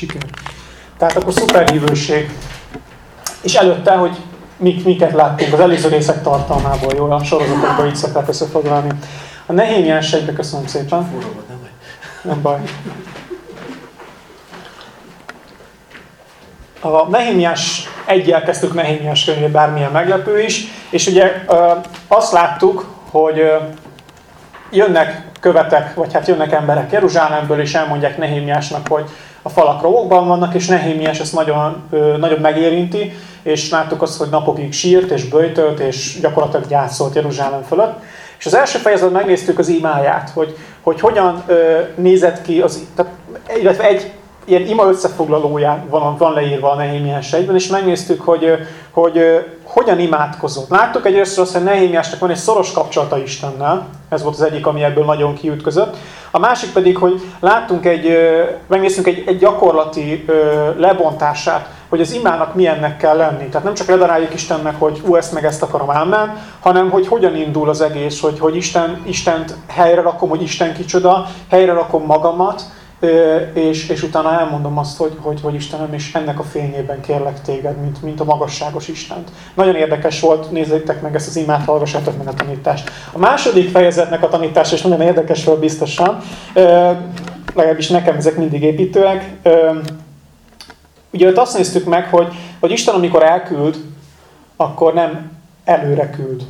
Siker. Tehát akkor szuperhívőség. És előtte, hogy mik, miket láttunk az előző részek tartalmából, jól a sorozatokban így szokták összefoglalni. A Nehémiás egybe köszönöm szépen. Nem vagy. Nem baj. A Nehémiás egyel kezdtük Nehémiás könyvét, bármilyen meglepő is, és ugye azt láttuk, hogy jönnek követek, vagy hát jönnek emberek Jeruzsálemből, és elmondják Nehémiásnak, hogy a falak rovokban vannak, és Nehémiás ezt nagyon, nagyon megérinti, és láttuk azt, hogy napokig sírt, és böjtölt, és gyakorlatilag gyászolt Jeruzsálem fölött. És az első fejezetben megnéztük az imáját, hogy, hogy hogyan ö, nézett ki, az, tehát, illetve egy ilyen ima összefoglalója van, van leírva a Nehémiás egyben, és megnéztük, hogy, hogy hogyan imádkozott. Láttuk egyrészt azt, hogy Nehémiásnak van egy szoros kapcsolata Istennel, ez volt az egyik, ami ebből nagyon kiütközött. A másik pedig, hogy láttunk egy, megnéztünk egy, egy gyakorlati lebontását, hogy az imának milyennek kell lenni. Tehát nem csak ledaráljuk Istennek, hogy ú, ezt meg ezt akarom elmen, hanem hogy hogyan indul az egész, hogy, hogy Isten, Istent helyre rakom, hogy Isten kicsoda, helyre rakom magamat, és, és utána elmondom azt, hogy, hogy, hogy Istenem, és ennek a fényében kérlek téged, mint, mint a magasságos Istent. Nagyon érdekes volt, nézzétek meg ezt az imát, hallgassátok meg a tanítást. A második fejezetnek a tanítása is nagyon érdekes volt biztosan, legalábbis nekem ezek mindig építőek. Ugye ott azt néztük meg, hogy, hogy Isten, amikor elküld, akkor nem előre küld,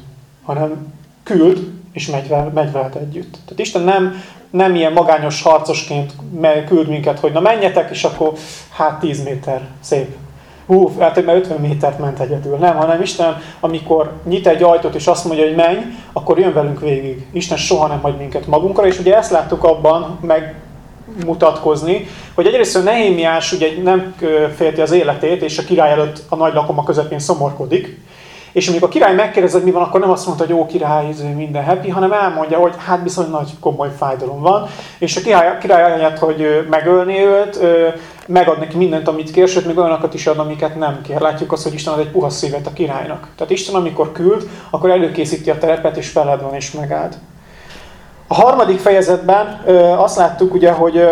hanem küld, és megy, vel, megy veled együtt. Tehát Isten nem, nem ilyen magányos harcosként küld minket, hogy na menjetek, és akkor hát 10 méter, szép. Hú, hát mert 50 métert ment egyedül. Nem, hanem Isten, amikor nyit egy ajtót, és azt mondja, hogy menj, akkor jön velünk végig. Isten soha nem hagy minket magunkra, és ugye ezt láttuk abban, meg mutatkozni, hogy egyrészt Nehémiás ugye nem félti az életét, és a király előtt a nagy lakoma közepén szomorkodik, és amikor a király megkérdezi, hogy mi van, akkor nem azt mondta, hogy jó király, izé, minden happy, hanem elmondja, hogy hát bizony nagy komoly fájdalom van. És a király, király anyát, hogy megölné őt, megad neki mindent, amit kér, sőt, még olyanokat is ad, amiket nem kér. Látjuk azt, hogy Isten ad egy puha szívet a királynak. Tehát Isten, amikor küld, akkor előkészíti a terepet, és feled van, és megáld. A harmadik fejezetben azt láttuk ugye, hogy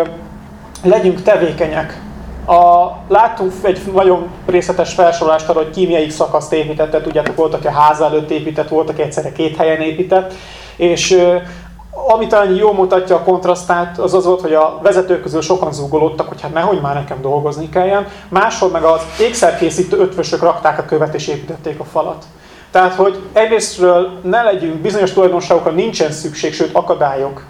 legyünk tevékenyek a, láttunk egy nagyon részletes felsorolást arra, hogy melyik szakaszt építette, tudjátok, volt, aki a ház előtt épített, volt, aki egyszerre két helyen épített, és ami talán jó mutatja a kontrasztát, az az volt, hogy a vezetők közül sokan zúgolódtak, hogy hát nehogy már nekem dolgozni kelljen. Máshol meg az ékszerkészítő ötvösök rakták a követ és építették a falat. Tehát, hogy egyrésztről ne legyünk, bizonyos tulajdonságokra nincsen szükség, sőt akadályok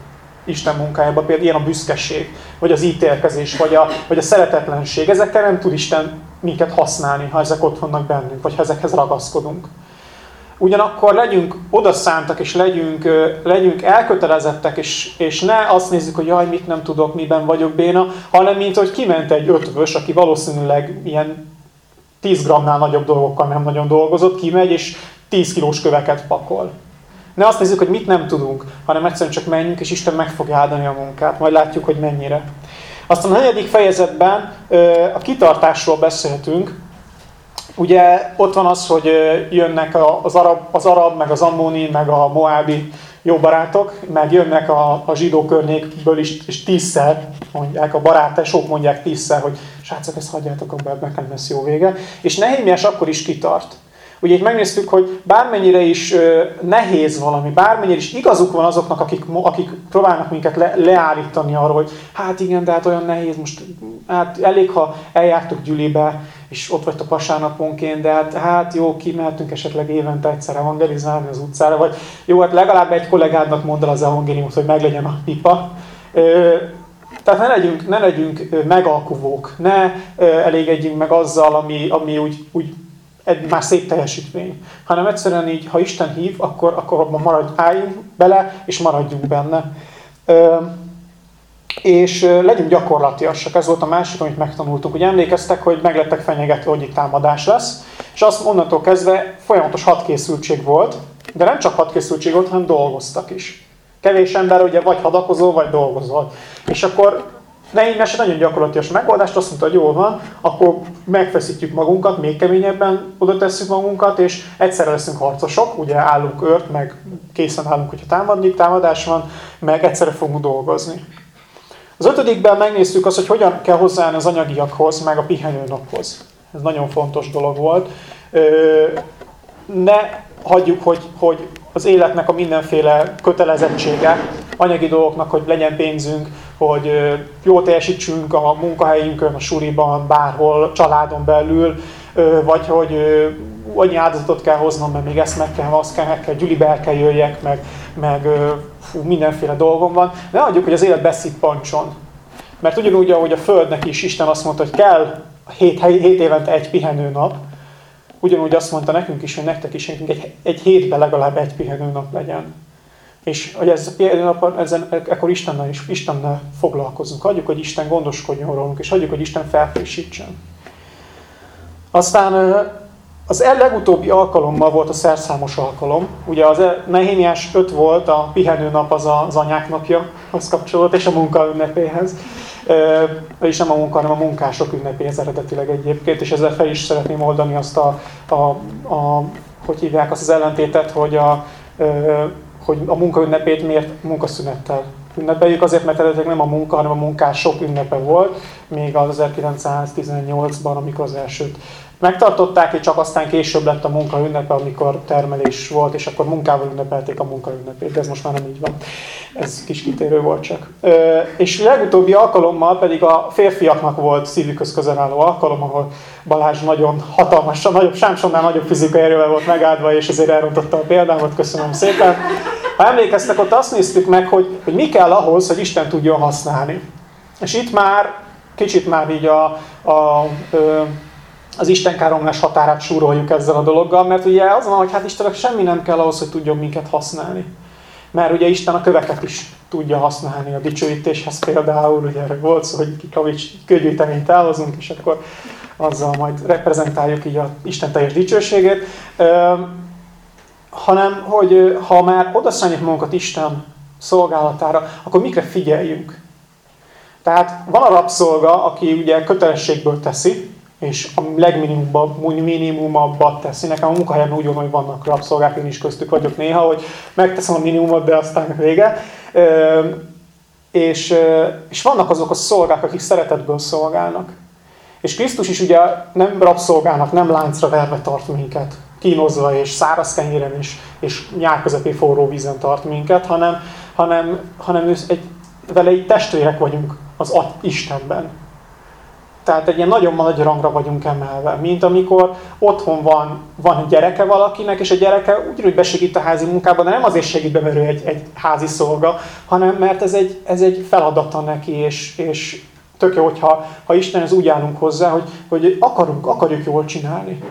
Isten munkájában, például ilyen a büszkeség, vagy az ítélkezés, vagy a, vagy a szeretetlenség. Ezekkel nem tud Isten minket használni, ha ezek ott vannak bennünk, vagy ha ezekhez ragaszkodunk. Ugyanakkor legyünk odaszántak, és legyünk, legyünk elkötelezettek, és, és ne azt nézzük, hogy jaj, mit nem tudok, miben vagyok béna, hanem mint hogy kiment egy ötvös, aki valószínűleg ilyen 10 grammnál nagyobb dolgokkal nem nagyon dolgozott, kimegy, és 10 kilós köveket pakol. Ne azt nézzük, hogy mit nem tudunk, hanem egyszerűen csak menjünk, és Isten meg fogja áldani a munkát. Majd látjuk, hogy mennyire. Aztán a negyedik fejezetben a kitartásról beszéltünk. Ugye ott van az, hogy jönnek az arab, az arab meg az ammóni, meg a moábi jó barátok, meg jönnek a, a zsidó környékből is, és tízszer mondják, a barátások mondják tízszer, hogy srácok, ezt hagyjátok abba, nekem lesz jó vége. És Nehémiás akkor is kitart. Ugye itt megnéztük, hogy bármennyire is nehéz valami, bármennyire is igazuk van azoknak, akik, akik próbálnak minket le, leállítani arról, hogy hát igen, de hát olyan nehéz, most hát elég, ha eljártok gyülibe, és ott vagytok vasárnaponként, de hát, hát jó, kimehetünk esetleg évente egyszer evangelizálni az utcára, vagy jó, hát legalább egy kollégádnak mondd el az evangéliumot, hogy meglegyen a pipa. Tehát ne legyünk, ne legyünk megalkuvók, ne elégedjünk meg azzal, ami, ami úgy, úgy egy már szép teljesítmény, hanem egyszerűen így, ha Isten hív, akkor, akkor abban maradj, álljunk bele, és maradjunk benne. Ö, és legyünk gyakorlatiasak, ez volt a másik, amit megtanultuk. Ugye emlékeztek, hogy meglettek fenyegetve, hogy itt támadás lesz, és azt onnantól kezdve folyamatos hadkészültség volt, de nem csak hadkészültség volt, hanem dolgoztak is. Kevés ember ugye vagy hadakozol, vagy dolgozol. És akkor mese nagyon gyakorlatilag megoldást, azt mondta, hogy jól van, akkor megfeszítjük magunkat, még keményebben oda tesszük magunkat, és egyszerre leszünk harcosok, ugye állunk ört, meg készen állunk, hogyha támadni, támadás van, meg egyszerre fogunk dolgozni. Az ötödikben megnéztük azt, hogy hogyan kell hozzáállni az anyagiakhoz, meg a pihenőnaphoz. Ez nagyon fontos dolog volt. Ne hagyjuk, hogy, hogy az életnek a mindenféle kötelezettsége, anyagi dolgoknak, hogy legyen pénzünk, hogy jól teljesítsünk a munkahelyünkön, a suriban, bárhol, családon belül, vagy hogy annyi áldozatot kell hoznom, mert még ezt meg kell, azt kell, meg kell, gyülibe el kell jöjjek, meg, meg fú, mindenféle dolgom van. Ne adjuk, hogy az élet beszippancson. Mert ugyanúgy, ahogy a Földnek is Isten azt mondta, hogy kell 7, 7 évente egy pihenő nap, ugyanúgy azt mondta nekünk is, hogy nektek is egy, egy hétben legalább egy pihenő nap legyen. És hogy ez ezen, ekkor Istennel is Istennel foglalkozunk. Hagyjuk, hogy Isten gondoskodjon rólunk, és hagyjuk, hogy Isten felfrissítsen. Aztán az el legutóbbi alkalommal volt a szerszámos alkalom. Ugye az Nehémiás 5 volt, a pihenőnap az az anyák napja, az kapcsolódott, és a munka ünnepéhez. És nem a munka, hanem a munkások ünnepéhez eredetileg egyébként, és ezzel fel is szeretném oldani azt a, a, a hogy hívják azt az ellentétet, hogy a, hogy a munka ünnepét miért munkaszünettel ünnepeljük, azért, mert eredetileg nem a munka, hanem a munkások ünnepe volt, még az 1918-ban, amikor az elsőt megtartották, és csak aztán később lett a munka ünnepe, amikor termelés volt, és akkor munkával ünnepelték a munka ünnepét, de ez most már nem így van. Ez kis kitérő volt csak. És legutóbbi alkalommal pedig a férfiaknak volt szívükhöz közel álló alkalom, ahol Balázs nagyon hatalmasan, nagyobb, Sámsonnál nagyobb fizikai erővel volt megáldva, és ezért elrontotta a példámat, köszönöm szépen. Ha emlékeztek, ott azt néztük meg, hogy, hogy mi kell ahhoz, hogy Isten tudjon használni. És itt már kicsit már így a, a, a az Isten káromlás határát súroljuk ezzel a dologgal, mert ugye az van, hogy hát Istennek semmi nem kell ahhoz, hogy tudjon minket használni. Mert ugye Isten a köveket is tudja használni a dicsőítéshez például, ugye erre volt szó, hogy kikavics kőgyűjteményt elhozunk, és akkor azzal majd reprezentáljuk így a Isten teljes dicsőségét. Ö, hanem, hogy ha már odaszálljuk magunkat Isten szolgálatára, akkor mikre figyeljünk? Tehát van a rabszolga, aki ugye kötelességből teszi, és a legminimumabbat teszi. Nekem a munkahelyen úgy van, hogy vannak rabszolgák, én is köztük vagyok néha, hogy megteszem a minimumot, de aztán vége. És, és vannak azok a szolgák, akik szeretetből szolgálnak. És Krisztus is ugye nem rabszolgának, nem láncra verve tart minket, kínozva és száraz kenyéren és, és nyár közepén forró vízen tart minket, hanem, hanem, hanem ő egy, vele egy testvérek vagyunk az Istenben. Tehát egy ilyen nagyon nagy rangra vagyunk emelve, mint amikor otthon van, van gyereke valakinek, és a gyereke ugyanúgy besegít a házi munkában, de nem azért segít be, mert ő egy, egy házi szolga, hanem mert ez egy, ez egy feladata neki, és, és tök jó, hogyha ha Isten ez úgy állunk hozzá, hogy, hogy akarunk, akarjuk jól csinálni.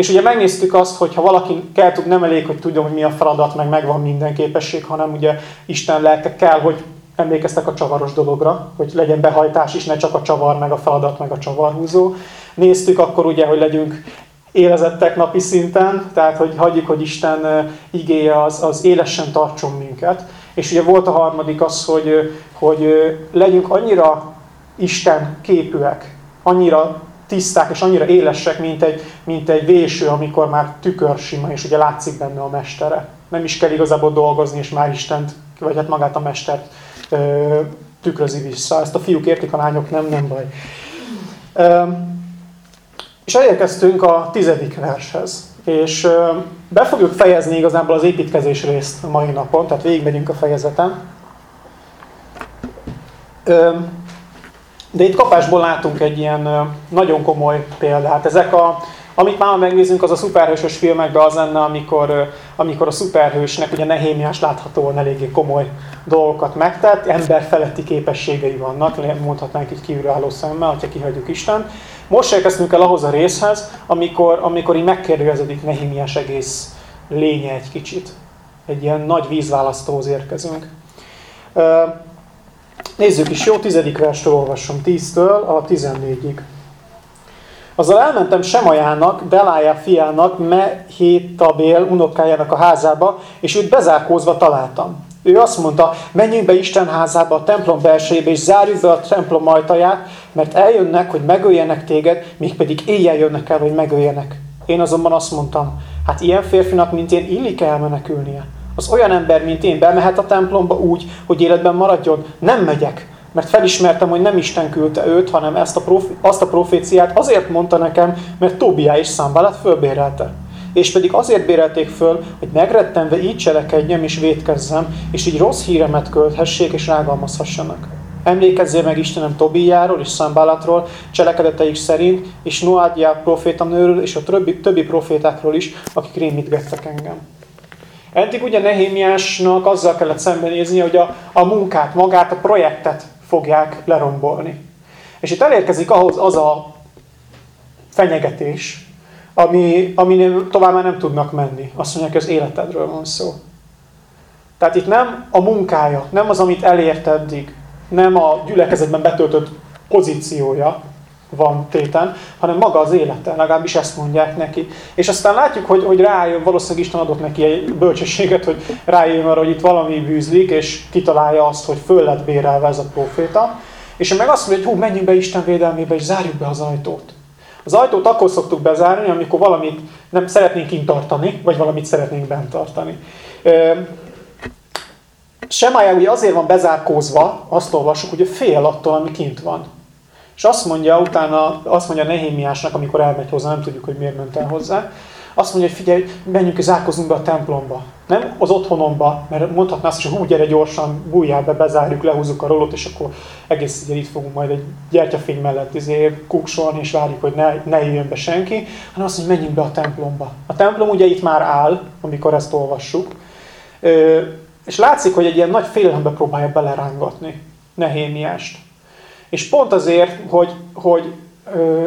És ugye megnéztük azt, hogy ha valaki kell tud, nem elég, hogy tudjon, hogy mi a feladat, meg megvan minden képesség, hanem ugye Isten lelke kell, hogy emlékeztek a csavaros dologra, hogy legyen behajtás is, ne csak a csavar, meg a feladat, meg a csavarhúzó. Néztük akkor ugye, hogy legyünk élezettek napi szinten, tehát hogy hagyjuk, hogy Isten igéje az, az élesen tartson minket. És ugye volt a harmadik az, hogy, hogy legyünk annyira Isten képűek, annyira tiszták és annyira élesek, mint egy, mint egy véső, amikor már tükörsima, és ugye látszik benne a mestere. Nem is kell igazából dolgozni, és már Istent, vagy hát magát a mestert tükrözi vissza. Ezt a fiúk értik, a lányok nem, nem baj. És elérkeztünk a tizedik vershez. És be fogjuk fejezni igazából az építkezés részt a mai napon, tehát végigmegyünk a fejezeten. De itt kapásból látunk egy ilyen nagyon komoly példát. Ezek a amit már megnézünk, az a szuperhősös filmekben az lenne, amikor, amikor a szuperhősnek ugye Nehémiás láthatóan eléggé komoly dolgokat megtett, emberfeletti képességei vannak, mondhatnánk így kívülálló szemmel, hogyha kihagyjuk Isten. Most érkeztünk el ahhoz a részhez, amikor, amikor így megkérdeződik Nehémiás egész lénye egy kicsit. Egy ilyen nagy vízválasztóhoz érkezünk. Nézzük is, jó, tizedik verstől olvasom, 10-től a 14-ig. Azzal elmentem Semajának, Delája fiának, Mehétabél unokájának a házába, és őt bezárkózva találtam. Ő azt mondta, menjünk be Isten házába, a templom belsejébe, és zárjuk be a templom ajtaját, mert eljönnek, hogy megöljenek téged, mégpedig éjjel jönnek el, hogy megöljenek. Én azonban azt mondtam, hát ilyen férfinak, mint én, illik elmenekülnie. Az olyan ember, mint én, bemehet a templomba úgy, hogy életben maradjon, nem megyek, mert felismertem, hogy nem Isten küldte őt, hanem ezt a profi, azt a proféciát azért mondta nekem, mert Tobiá és Szambalat fölbérelte. És pedig azért bérelték föl, hogy megrettenve így cselekedjem és védkezzem, és így rossz híremet költhessék és rágalmazhassanak. Emlékezzél meg Istenem Tobiáról és Szambálatról, cselekedeteik szerint, és Noádjá profétanőről és a többi, többi profétákról is, akik rémítgettek engem. Eddig ugye Nehémiásnak azzal kellett szembenézni, hogy a, a munkát, magát, a projektet fogják lerombolni. És itt elérkezik ahhoz az a fenyegetés, ami, aminél tovább már nem tudnak menni. Azt mondják, hogy az életedről van szó. Tehát itt nem a munkája, nem az, amit elért eddig, nem a gyülekezetben betöltött pozíciója van téten, hanem maga az élete, legalábbis ezt mondják neki. És aztán látjuk, hogy, hogy rájön, valószínűleg Isten adott neki egy bölcsességet, hogy rájön arra, hogy itt valami bűzlik, és kitalálja azt, hogy föl lett bérelve ez a proféta. És meg azt mondja, hogy hú, menjünk be Isten védelmébe, és zárjuk be az ajtót. Az ajtót akkor szoktuk bezárni, amikor valamit nem szeretnénk kint tartani, vagy valamit szeretnénk bent tartani. Semája ugye azért van bezárkózva, azt olvassuk, hogy fél attól, ami kint van. És azt mondja utána, azt mondja Nehémiásnak, amikor elmegy hozzá, nem tudjuk, hogy miért ment el hozzá, azt mondja, hogy figyelj, menjünk és zárkozunk be a templomba. Nem az otthonomba, mert mondhatná azt, hogy hú, gyere gyorsan, bújjál be, bezárjuk, lehúzzuk a rolót, és akkor egész így itt fogunk majd egy gyertyafény mellett izé, kuksolni, és várjuk, hogy ne, ne jöjjön be senki, hanem azt mondja, menjünk be a templomba. A templom ugye itt már áll, amikor ezt olvassuk, és látszik, hogy egy ilyen nagy félelembe próbálja belerángatni Nehémiást. És pont azért, hogy, hogy,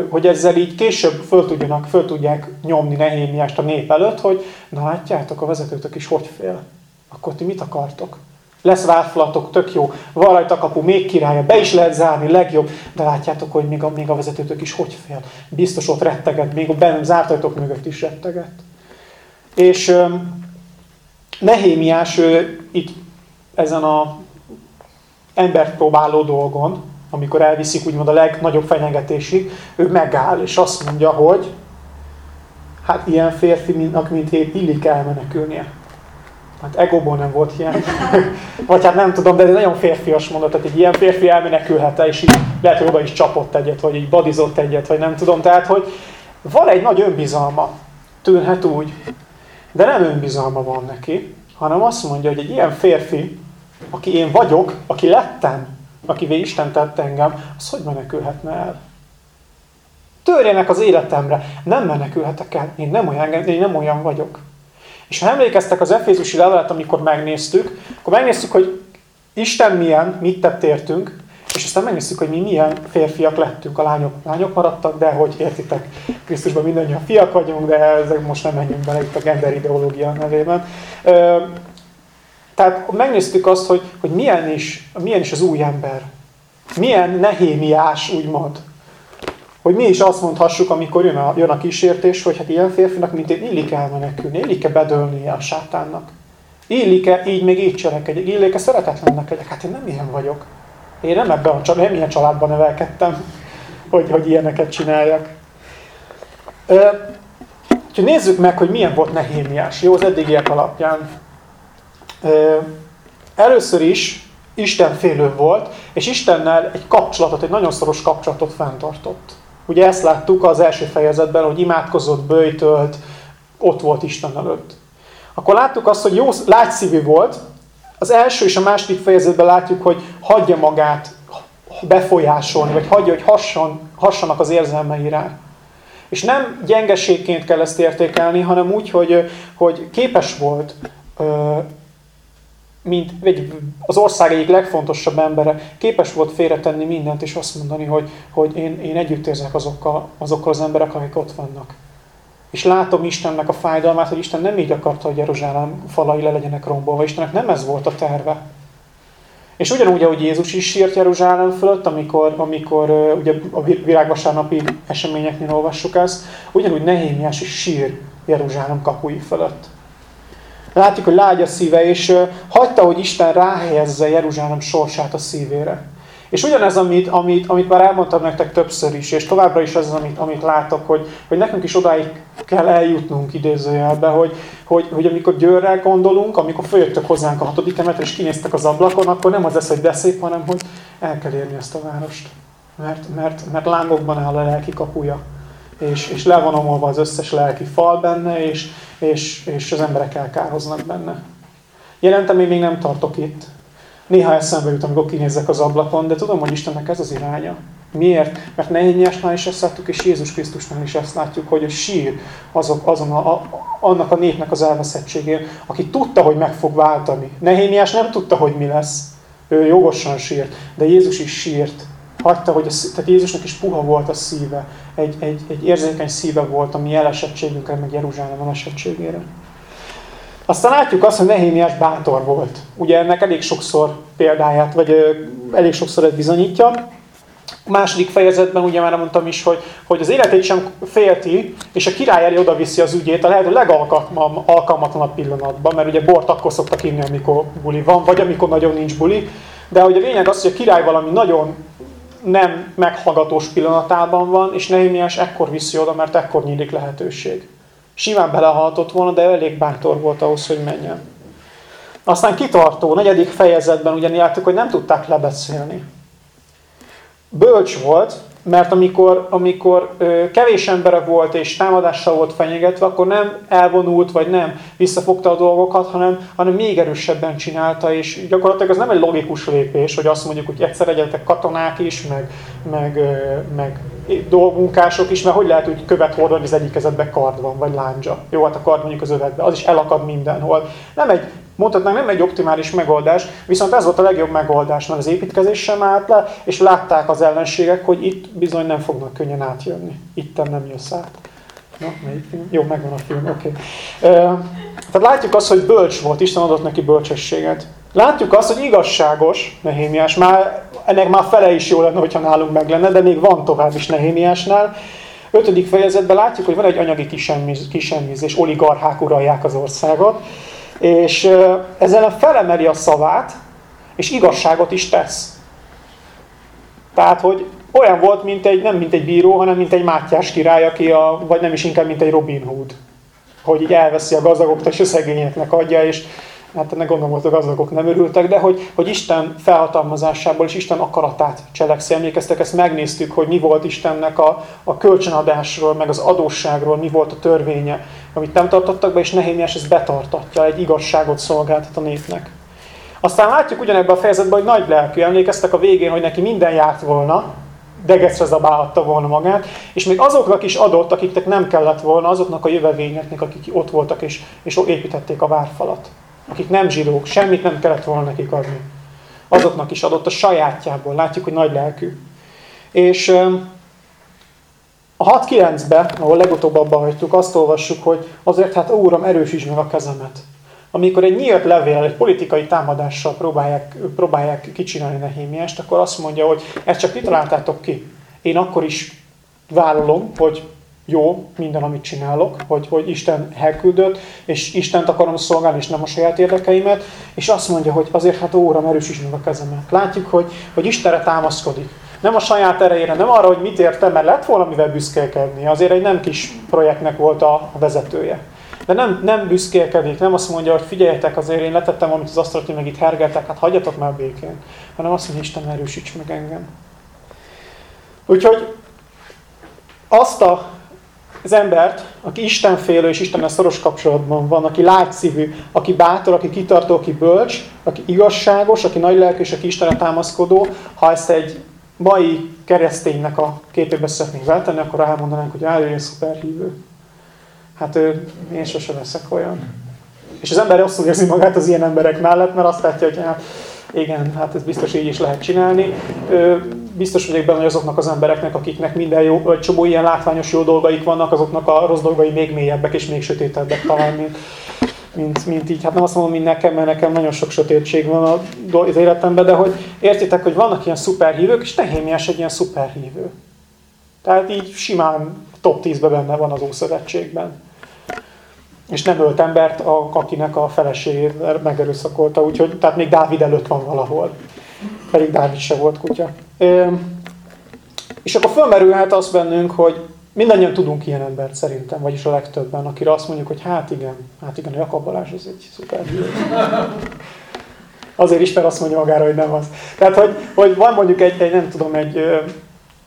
hogy ezzel így később föl, tudjanak, föl tudják nyomni Nehémiást a nép előtt, hogy na látjátok, a vezetőtök is hogy fél. Akkor ti mit akartok? Lesz várfalatok, tök jó, van rajta kapu, még királya, be is lehet zárni, legjobb, de látjátok, hogy még a, még a vezetőtök is hogy fél. Biztos ott retteget, még a bennem zárt ajtók mögött is retteget. És Nehémiás ő itt ezen a embert próbáló dolgon, amikor elviszik úgymond a legnagyobb fenyegetésig, ő megáll, és azt mondja, hogy hát ilyen férfinak, mint én, illik elmenekülnie. Hát egóból nem volt ilyen. Vagy hát nem tudom, de ez nagyon férfias mondat, tehát egy ilyen férfi elmenekülhet és így lehet, hogy oda is csapott egyet, vagy így badizott egyet, vagy nem tudom. Tehát, hogy van egy nagy önbizalma. Tűnhet úgy. De nem önbizalma van neki, hanem azt mondja, hogy egy ilyen férfi, aki én vagyok, aki lettem, akivé Isten tett engem, az hogy menekülhetne el? Törjenek az életemre, nem menekülhetek el, én nem olyan, én nem olyan vagyok. És ha emlékeztek az Efézusi levelet, amikor megnéztük, akkor megnéztük, hogy Isten milyen, mit tett értünk, és aztán megnéztük, hogy mi milyen férfiak lettünk, a lányok, lányok maradtak, de hogy értitek, Krisztusban mindannyian fiak vagyunk, de ezek most nem menjünk bele itt a gender ideológia nevében. Tehát megnéztük azt, hogy, hogy milyen, is, milyen is az új ember. Milyen nehémiás, úgymond. Hogy mi is azt mondhassuk, amikor jön a, jön a kísértés, hogy hát ilyen férfinak, mint én, illik elmenekülni, illik-e bedölnie a sátánnak. Illik-e így még így cselekedjek, illik-e szeretetlennek legyek. Hát én nem ilyen vagyok. Én nem ebben a nem ilyen családban nevelkedtem, hogy, hogy ilyeneket csináljak. Úgyhogy nézzük meg, hogy milyen volt Nehémiás. Jó, az eddigiek alapján. Először is Isten félő volt, és Istennel egy kapcsolatot, egy nagyon szoros kapcsolatot fenntartott. Ugye ezt láttuk az első fejezetben, hogy imádkozott, bőjtölt, ott volt Isten előtt. Akkor láttuk azt, hogy jó, lágyszívű volt. Az első és a második fejezetben látjuk, hogy hagyja magát befolyásolni, vagy hagyja, hogy hasson, hassanak az érzelmei rá. És nem gyengeségként kell ezt értékelni, hanem úgy, hogy, hogy képes volt mint egy, az ország egyik legfontosabb embere, képes volt félretenni mindent, és azt mondani, hogy, hogy én, én együtt érzek azokkal, azokkal az emberek, akik ott vannak. És látom Istennek a fájdalmát, hogy Isten nem így akarta, hogy Jeruzsálem falai le legyenek rombolva. Istennek nem ez volt a terve. És ugyanúgy, ahogy Jézus is sírt Jeruzsálem fölött, amikor, amikor ugye a virágvasárnapi eseményeknél olvassuk ezt, ugyanúgy Nehémiás is sír Jeruzsálem kapui fölött. Látjuk, hogy lágy a szíve, és hagyta, hogy Isten ráhelyezze Jeruzsálem sorsát a szívére. És ugyanez, amit, amit, amit már elmondtam nektek többször is, és továbbra is az, amit, amit látok, hogy, hogy nekünk is odáig kell eljutnunk idézőjelbe, hogy, hogy, hogy amikor Győrrel gondolunk, amikor följöttök hozzánk a hatodik emetre, és kinéztek az ablakon, akkor nem az lesz, hogy de szép, hanem hogy el kell érni ezt a várost. Mert, mert, mert lángokban áll a lelki kapuja. És, és le van omolva az összes lelki fal benne, és, és, és az emberek elkároznak benne. Jelentem, én még nem tartok itt. Néha eszembe jut, amikor kinézek az ablakon, de tudom, hogy Istennek ez az iránya. Miért? Mert Nehémiásnál is ezt látjuk, és Jézus Krisztusnál is ezt látjuk, hogy a sír azok, azon a, a, annak a népnek az elveszettségén, aki tudta, hogy meg fog váltani. Nehémiás nem tudta, hogy mi lesz. Ő jogosan sírt, de Jézus is sírt. Hagyta, hogy a, tehát Jézusnak is puha volt a szíve. Egy, egy, egy érzékeny szíve volt a mi elesettségünkre, meg Jeruzsálem elesettségére. Aztán látjuk azt, hogy Nehémiás bátor volt. Ugye ennek elég sokszor példáját, vagy ö, elég sokszor ezt bizonyítja. A második fejezetben ugye már mondtam is, hogy, hogy az életét sem félti, és a király elé oda viszi az ügyét a lehető legalkalmatlanabb pillanatban, mert ugye bort akkor szoktak inni, amikor buli van, vagy amikor nagyon nincs buli. De hogy a lényeg az, hogy a király valami nagyon nem meghallgatós pillanatában van, és Nehémiás ekkor viszi oda, mert ekkor nyílik lehetőség. Simán belehaltott volna, de elég bátor volt ahhoz, hogy menjen. Aztán kitartó, negyedik fejezetben ugye láttuk, hogy nem tudták lebeszélni. Bölcs volt, mert amikor, amikor ö, kevés embere volt és támadással volt fenyegetve, akkor nem elvonult, vagy nem visszafogta a dolgokat, hanem, hanem még erősebben csinálta, és gyakorlatilag ez nem egy logikus lépés, hogy azt mondjuk, hogy egyszer egyetek katonák is, meg, meg, ö, meg dolgunkások is, mert hogy lehet úgy követ hordani, az egyik kezedbe kard van, vagy lándzsa. Jó, hát a kard mondjuk az övedbe, az is elakad mindenhol. Nem egy mondhatnánk nem egy optimális megoldás, viszont ez volt a legjobb megoldás, mert az építkezés sem állt le, és látták az ellenségek, hogy itt bizony nem fognak könnyen átjönni. Itt nem jössz át. Na, melyik film? Jó, megvan a film, oké. Okay. Tehát látjuk azt, hogy bölcs volt, Isten adott neki bölcsességet. Látjuk azt, hogy igazságos Nehémiás, már, ennek már fele is jó lenne, hogyha nálunk meg lenne, de még van tovább is Nehémiásnál. Ötödik fejezetben látjuk, hogy van egy anyagi kisemmizés, oligarchák uralják az országot és ezzel felemeli a szavát, és igazságot is tesz. Tehát, hogy olyan volt, mint egy, nem mint egy bíró, hanem mint egy Mátyás király, aki a, vagy nem is inkább, mint egy Robin Hood. Hogy így elveszi a gazdagoktól, és a szegényeknek adja, és hát ennek gondolom, hogy a gazdagok nem örültek, de hogy, hogy Isten felhatalmazásából és Isten akaratát cselekszi. Emlékeztek, ezt megnéztük, hogy mi volt Istennek a, a kölcsönadásról, meg az adósságról, mi volt a törvénye, amit nem tartottak be, és Nehémiás ezt betartatja, egy igazságot szolgáltat a népnek. Aztán látjuk ugyanebben a fejezetben, hogy nagy lelkű. Emlékeztek a végén, hogy neki minden járt volna, degecre zabálhatta volna magát, és még azoknak is adott, akiknek nem kellett volna, azoknak a jövevényeknek, akik ott voltak és, és építették a várfalat akik nem zsidók, semmit nem kellett volna nekik adni. Azoknak is adott a sajátjából. Látjuk, hogy nagy lelkű. És a 6.9-ben, ahol legutóbb abba hagytuk, azt olvassuk, hogy azért hát, Úram, erősítsd meg a kezemet. Amikor egy nyílt levél, egy politikai támadással próbálják, próbálják kicsinálni Nehémiást, akkor azt mondja, hogy ezt csak ti találtátok ki. Én akkor is vállalom, hogy jó minden, amit csinálok, hogy, hogy Isten elküldött, és Istent akarom szolgálni, és nem a saját érdekeimet, és azt mondja, hogy azért hát óra erősíts meg a kezemet. Látjuk, hogy, hogy Istenre támaszkodik. Nem a saját erejére, nem arra, hogy mit értem, mert lett volna mivel büszkélkedni. Azért egy nem kis projektnek volt a, vezetője. De nem, nem büszkélkedik, nem azt mondja, hogy figyeljetek, azért én letettem amit az asztalt, hogy meg itt hergeltek, hát hagyjatok már békén. Hanem azt mondja, Isten erősíts meg engem. Úgyhogy azt a az embert, aki Istenfélő és Istennel szoros kapcsolatban van, aki látszívű, aki bátor, aki kitartó, aki bölcs, aki igazságos, aki nagy lelkű és aki Istenre támaszkodó, ha ezt egy mai kereszténynek a képébe szeretnénk váltani, akkor elmondanánk, hogy álljon szuperhívő. Hát ő, én sose leszek olyan. És az ember rosszul érzi magát az ilyen emberek mellett, mert azt látja, hogy hát, igen, hát ez biztos így is lehet csinálni. Biztos vagyok benne, hogy azoknak az embereknek, akiknek minden jó, vagy csomó ilyen látványos jó dolgaik vannak, azoknak a rossz dolgai még mélyebbek és még sötétebbek talán, mint, mint, mint így. Hát nem azt mondom, mint nekem, mert nekem nagyon sok sötétség van az életemben, de hogy értitek, hogy vannak ilyen szuperhívők, és Tehémiás egy ilyen szuperhívő. Tehát így simán top 10-ben benne van az Ószövetségben és nem ölt embert, a, akinek a feleségét megerőszakolta, úgyhogy, tehát még Dávid előtt van valahol. Pedig Dávid se volt kutya. É, és akkor fölmerülhet az bennünk, hogy mindannyian tudunk ilyen embert szerintem, vagyis a legtöbben, akire azt mondjuk, hogy hát igen, hát igen, a Jakab Balázs az egy szuper. Azért is, mert azt mondja magára, hogy nem az. Tehát, hogy, hogy van mondjuk egy, egy nem tudom, egy, ö,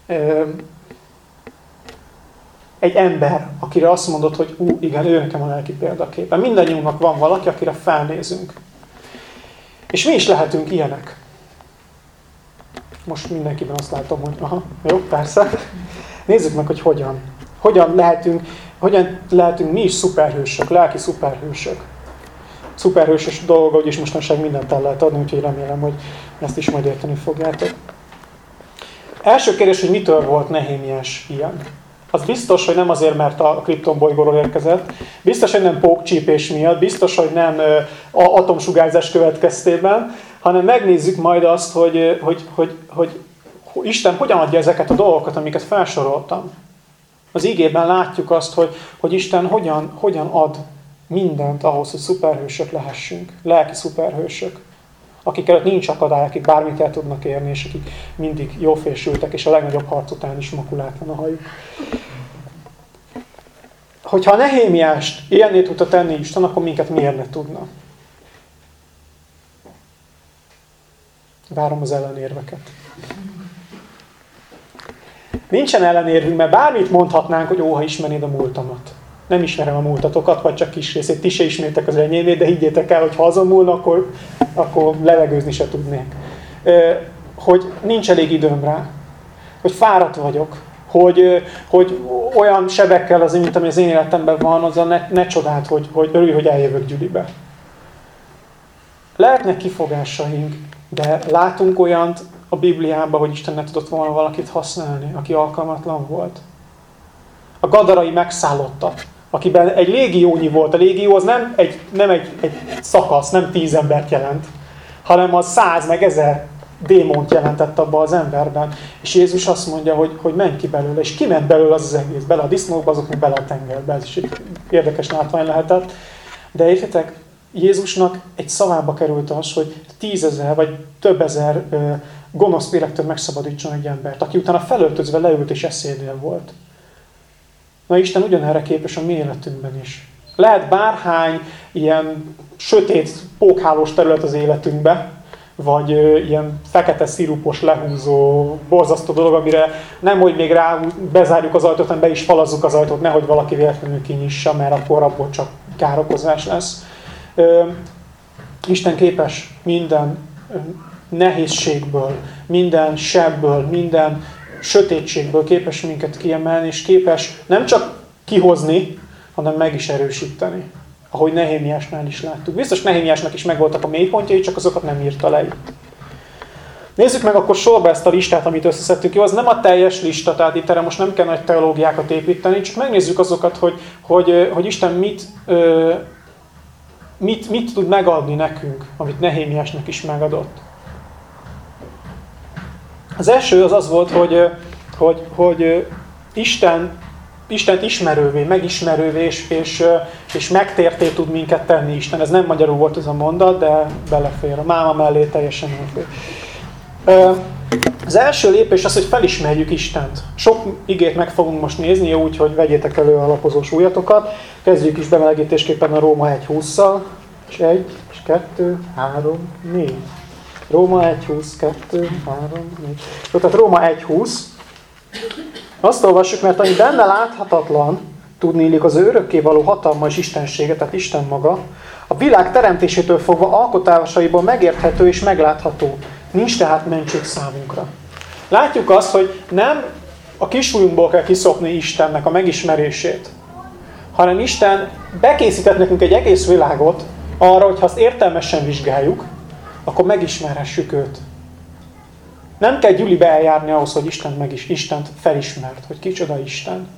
ö, egy ember, akire azt mondod, hogy ú, igen, ő nekem a lelki példaképpen. Mindannyiunknak van valaki, akire felnézünk. És mi is lehetünk ilyenek. Most mindenkiben azt látom, hogy aha, jó, persze. Nézzük meg, hogy hogyan. Hogyan lehetünk, hogyan lehetünk mi is szuperhősök, lelki szuperhősök. Szuperhősös dolog, is mostanság mindent el lehet adni, úgyhogy remélem, hogy ezt is majd érteni fogjátok. Első kérdés, hogy mitől volt Nehémiás ilyen? Az biztos, hogy nem azért, mert a kripton bolygóról érkezett, biztos, hogy nem pókcsípés miatt, biztos, hogy nem atomsugárzás következtében, hanem megnézzük majd azt, hogy, hogy, hogy, hogy Isten hogyan adja ezeket a dolgokat, amiket felsoroltam. Az ígében látjuk azt, hogy, hogy Isten hogyan, hogyan ad mindent ahhoz, hogy szuperhősök lehessünk, lelki szuperhősök, akik előtt nincs akadály, akik bármit el tudnak érni, és akik mindig jó félsültek, és a legnagyobb harc után is makulátlan a hajuk. Hogyha a Nehémiást ilyenné tudta tenni Isten, akkor minket miért ne tudna? Várom az ellenérveket. Nincsen ellenérvünk, mert bármit mondhatnánk, hogy óha ismernéd a múltamat. Nem ismerem a múltatokat, vagy csak kis részét. Ti se ismertek az enyémét, de higgyétek el, hogy ha azon múlna, akkor, akkor levegőzni se tudnék. Hogy nincs elég időm rá. Hogy fáradt vagyok. Hogy, hogy olyan sebekkel az, mint ami az én életemben van, az a ne, ne csodált, hogy, hogy örülj, hogy eljövök Gyülibe. Lehetnek kifogásaink, de látunk olyant a Bibliában, hogy Isten ne tudott volna valakit használni, aki alkalmatlan volt. A gadarai megszállottak, akiben egy légiónyi volt. A légió az nem egy, nem egy, egy szakasz, nem tíz embert jelent, hanem az száz meg ezer démont jelentett abba az emberben. És Jézus azt mondja, hogy, hogy menj ki belőle, és kiment belőle az az egész, bele a disznókba, azok meg bele a tengerbe. Ez is egy érdekes látvány lehetett. De értitek, Jézusnak egy szavába került az, hogy tízezer vagy több ezer gonosz lélektől megszabadítson egy embert, aki utána felöltözve leült és eszénél volt. Na Isten ugyanerre képes a mi életünkben is. Lehet bárhány ilyen sötét, pókhálós terület az életünkbe, vagy ö, ilyen fekete szirupos, lehúzó, borzasztó dolog, amire nem, hogy még rá bezárjuk az ajtót, hanem be is falazzuk az ajtót, nehogy valaki véletlenül kinyissa, mert akkor abból csak károkozás lesz. Ö, Isten képes minden nehézségből, minden sebből, minden sötétségből képes minket kiemelni, és képes nem csak kihozni, hanem meg is erősíteni. Ahogy Nehémiásnál is láttuk. Biztos Nehémiásnak is megvoltak a mélypontjai, csak azokat nem írta le Nézzük meg akkor sorba ezt a listát, amit összeszedtük. Jó, az nem a teljes lista, tehát itt erre most nem kell nagy teológiákat építeni, csak megnézzük azokat, hogy, hogy, hogy Isten mit, mit, mit tud megadni nekünk, amit Nehémiásnak is megadott. Az első az az volt, hogy, hogy, hogy Isten, Istent ismerővé, megismerővé és, és, és megtérté tud minket tenni Isten. Ez nem magyarul volt ez a mondat, de belefér. A máma mellé teljesen elfér. Az első lépés az, hogy felismerjük Istent. Sok igét meg fogunk most nézni, jó, úgyhogy vegyétek elő a lapozós újatokat. Kezdjük is bemelegítésképpen a Róma 1.20-szal. És egy, és kettő, három, négy. Róma 1.20, 2, 3, 4. Tehát Róma 1.20. Azt olvassuk, mert ami benne láthatatlan, tudnélik az örökké való hatalma és istensége, tehát Isten maga, a világ teremtésétől fogva alkotásaiból megérthető és meglátható. Nincs tehát mentség számunkra. Látjuk azt, hogy nem a kisújunkból kell kiszopni Istennek a megismerését, hanem Isten bekészített nekünk egy egész világot arra, hogy ha azt értelmesen vizsgáljuk, akkor megismerhessük őt. Nem kell gyülibe eljárni ahhoz, hogy Isten meg is, Istent felismert, hogy kicsoda Isten.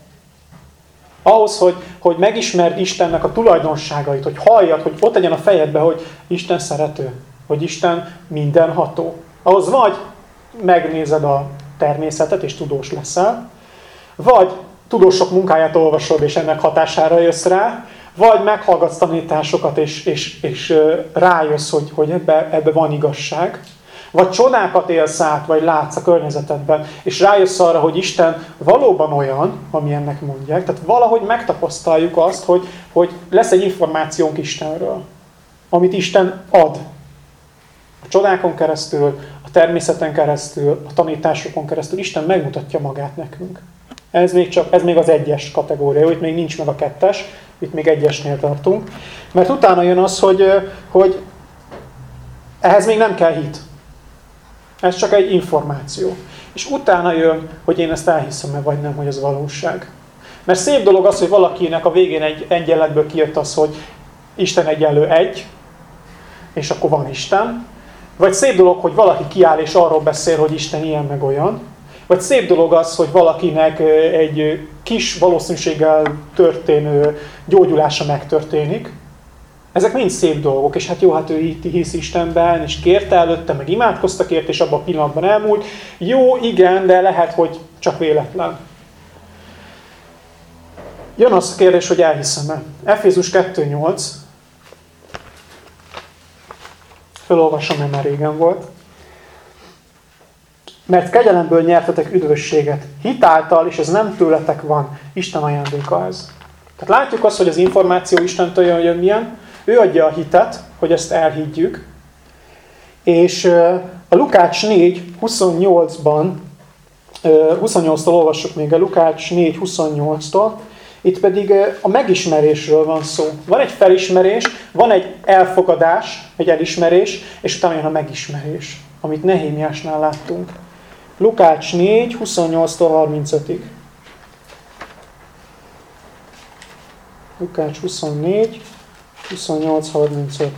Ahhoz, hogy, hogy megismerd Istennek a tulajdonságait, hogy halljad, hogy ott legyen a fejedbe, hogy Isten szerető, hogy Isten mindenható. Ahhoz vagy megnézed a természetet, és tudós leszel, vagy tudósok munkáját olvasod, és ennek hatására jössz rá, vagy meghallgatsz tanításokat, és, és, és rájössz, hogy, hogy ebbe, ebbe van igazság, vagy csodákat élsz át, vagy látsz a környezetedben, és rájössz arra, hogy Isten valóban olyan, ami ennek mondják, tehát valahogy megtapasztaljuk azt, hogy, hogy lesz egy információnk Istenről, amit Isten ad. A csodákon keresztül, a természeten keresztül, a tanításokon keresztül Isten megmutatja magát nekünk. Ez még, csak, ez még az egyes kategória, itt még nincs meg a kettes, itt még egyesnél tartunk. Mert utána jön az, hogy, hogy ehhez még nem kell hit. Ez csak egy információ. És utána jön, hogy én ezt elhiszem-e, vagy nem, hogy ez valóság. Mert szép dolog az, hogy valakinek a végén egy egyenletből kijött az, hogy Isten egyenlő egy, és akkor van Isten. Vagy szép dolog, hogy valaki kiáll és arról beszél, hogy Isten ilyen meg olyan. Vagy szép dolog az, hogy valakinek egy kis valószínűséggel történő gyógyulása megtörténik. Ezek mind szép dolgok, és hát jó, hát ő itt hisz Istenben, és kérte előtte, meg imádkoztak ért, és abban a pillanatban elmúlt. Jó, igen, de lehet, hogy csak véletlen. Jön az a kérdés, hogy elhiszem-e. Efézus 2.8. Felolvasom, mert már régen volt. Mert kegyelemből nyertetek üdvösséget. Hitáltal, és ez nem tőletek van. Isten ajándéka ez. Tehát látjuk azt, hogy az információ Istentől jön, hogy milyen. Ő adja a hitet, hogy ezt elhiggyük. És a Lukács 4, 28-ban, 28-tól olvassuk még a Lukács 4, 28-tól, itt pedig a megismerésről van szó. Van egy felismerés, van egy elfogadás, egy elismerés, és utána jön a megismerés, amit Nehémiásnál láttunk. Lukács 4, 28-tól 35-ig. Lukács 24, 28-35.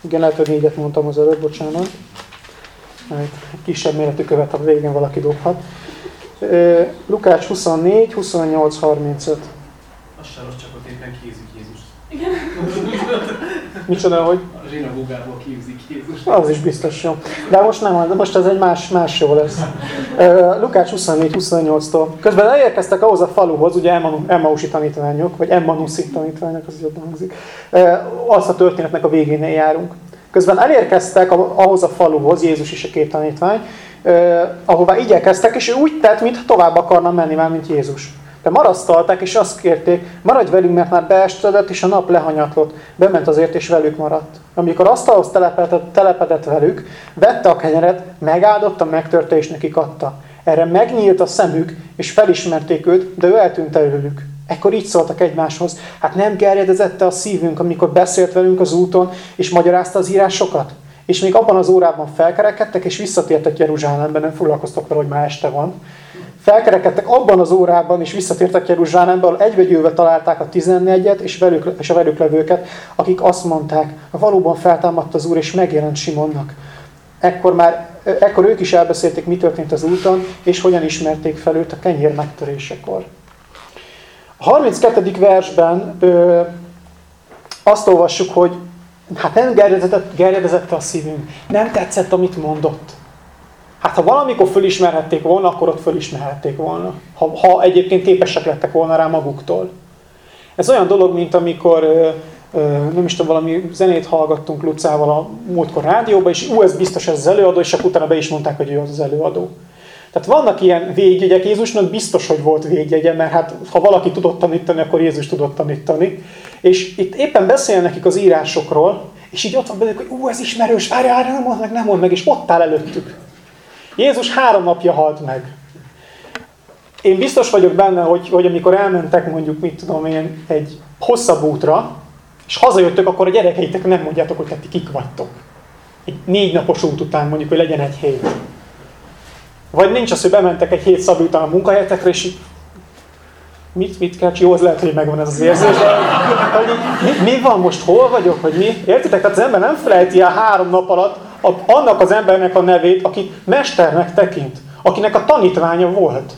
Igen, lehet, hogy négyet mondtam az előtt, bocsánat. Egy kisebb méretű követ a végén valaki dobhat. Lukács 24, 28, 35. Az sem rossz, csak ott éppen kézik Jézus. Igen. Micsoda, hogy? Zsinagógából képzik Jézus. Az is biztos jó. De most nem, de most ez egy más, más jó lesz. Lukács 24-28-tól. Közben elérkeztek ahhoz a faluhoz, ugye Emmausi tanítványok, vagy Emmanuszi tanítványok, az jobban hangzik. Az a történetnek a végén járunk. Közben elérkeztek ahhoz a faluhoz, Jézus is a két tanítvány, ahová igyekeztek, és ő úgy tett, mintha tovább akarna menni már, mint Jézus. De marasztalták, és azt kérték, maradj velünk, mert már beestedett, és a nap lehanyatlott. Bement azért, és velük maradt. Amikor asztalhoz telepedett, telepedett velük, vette a kenyeret, megáldotta, megtörte, és nekik adta. Erre megnyílt a szemük, és felismerték őt, de ő eltűnt előlük. Ekkor így szóltak egymáshoz, hát nem gerjedezette a szívünk, amikor beszélt velünk az úton, és magyarázta az írásokat? És még abban az órában felkerekedtek, és visszatértek Jeruzsálembe, nem foglalkoztak vele, hogy már este van. Felkerekedtek abban az órában, és visszatértek Jeruzsálembe, ahol egybegyűlve találták a 14-et és, velük, és a velük levőket, akik azt mondták, valóban feltámadt az Úr, és megjelent Simonnak. Ekkor, már, ekkor ők is elbeszélték, mi történt az úton, és hogyan ismerték fel őt a kenyér megtörésekor. A 32. versben ö, azt olvassuk, hogy hát nem gerjedezett, gerjedezett a szívünk, nem tetszett, amit mondott. Hát ha valamikor fölismerhették volna, akkor ott fölismerhették volna. Ha, ha egyébként képesek lettek volna rá maguktól. Ez olyan dolog, mint amikor ö, ö, nem is tudom, valami zenét hallgattunk Lucával a múltkor rádióba, és ú, ez biztos ez az előadó, és akkor utána be is mondták, hogy ő az az előadó. Tehát vannak ilyen végjegyek, Jézusnak biztos, hogy volt végjegye, mert hát ha valaki tudott tanítani, akkor Jézus tudott tanítani. És itt éppen beszél nekik az írásokról, és így ott van bennük, hogy ú, ez ismerős, várj, várj, nem mond meg, nem mond meg, és ott áll előttük. Jézus három napja halt meg. Én biztos vagyok benne, hogy, hogy amikor elmentek mondjuk, mit tudom én, egy hosszabb útra, és hazajöttök, akkor a gyerekeitek nem mondjátok, hogy ti kik vagytok. Egy négy napos út után mondjuk, hogy legyen egy hét. Vagy nincs az, hogy bementek egy hét szabi után a munkahelyetekre, és mit, mit kell Jó, az lehet, hogy megvan ez az érzés, mi, mi, van most, hol vagyok, hogy mi? Értitek? Tehát az ember nem felejti el három nap alatt a, annak az embernek a nevét, akit mesternek tekint, akinek a tanítványa volt.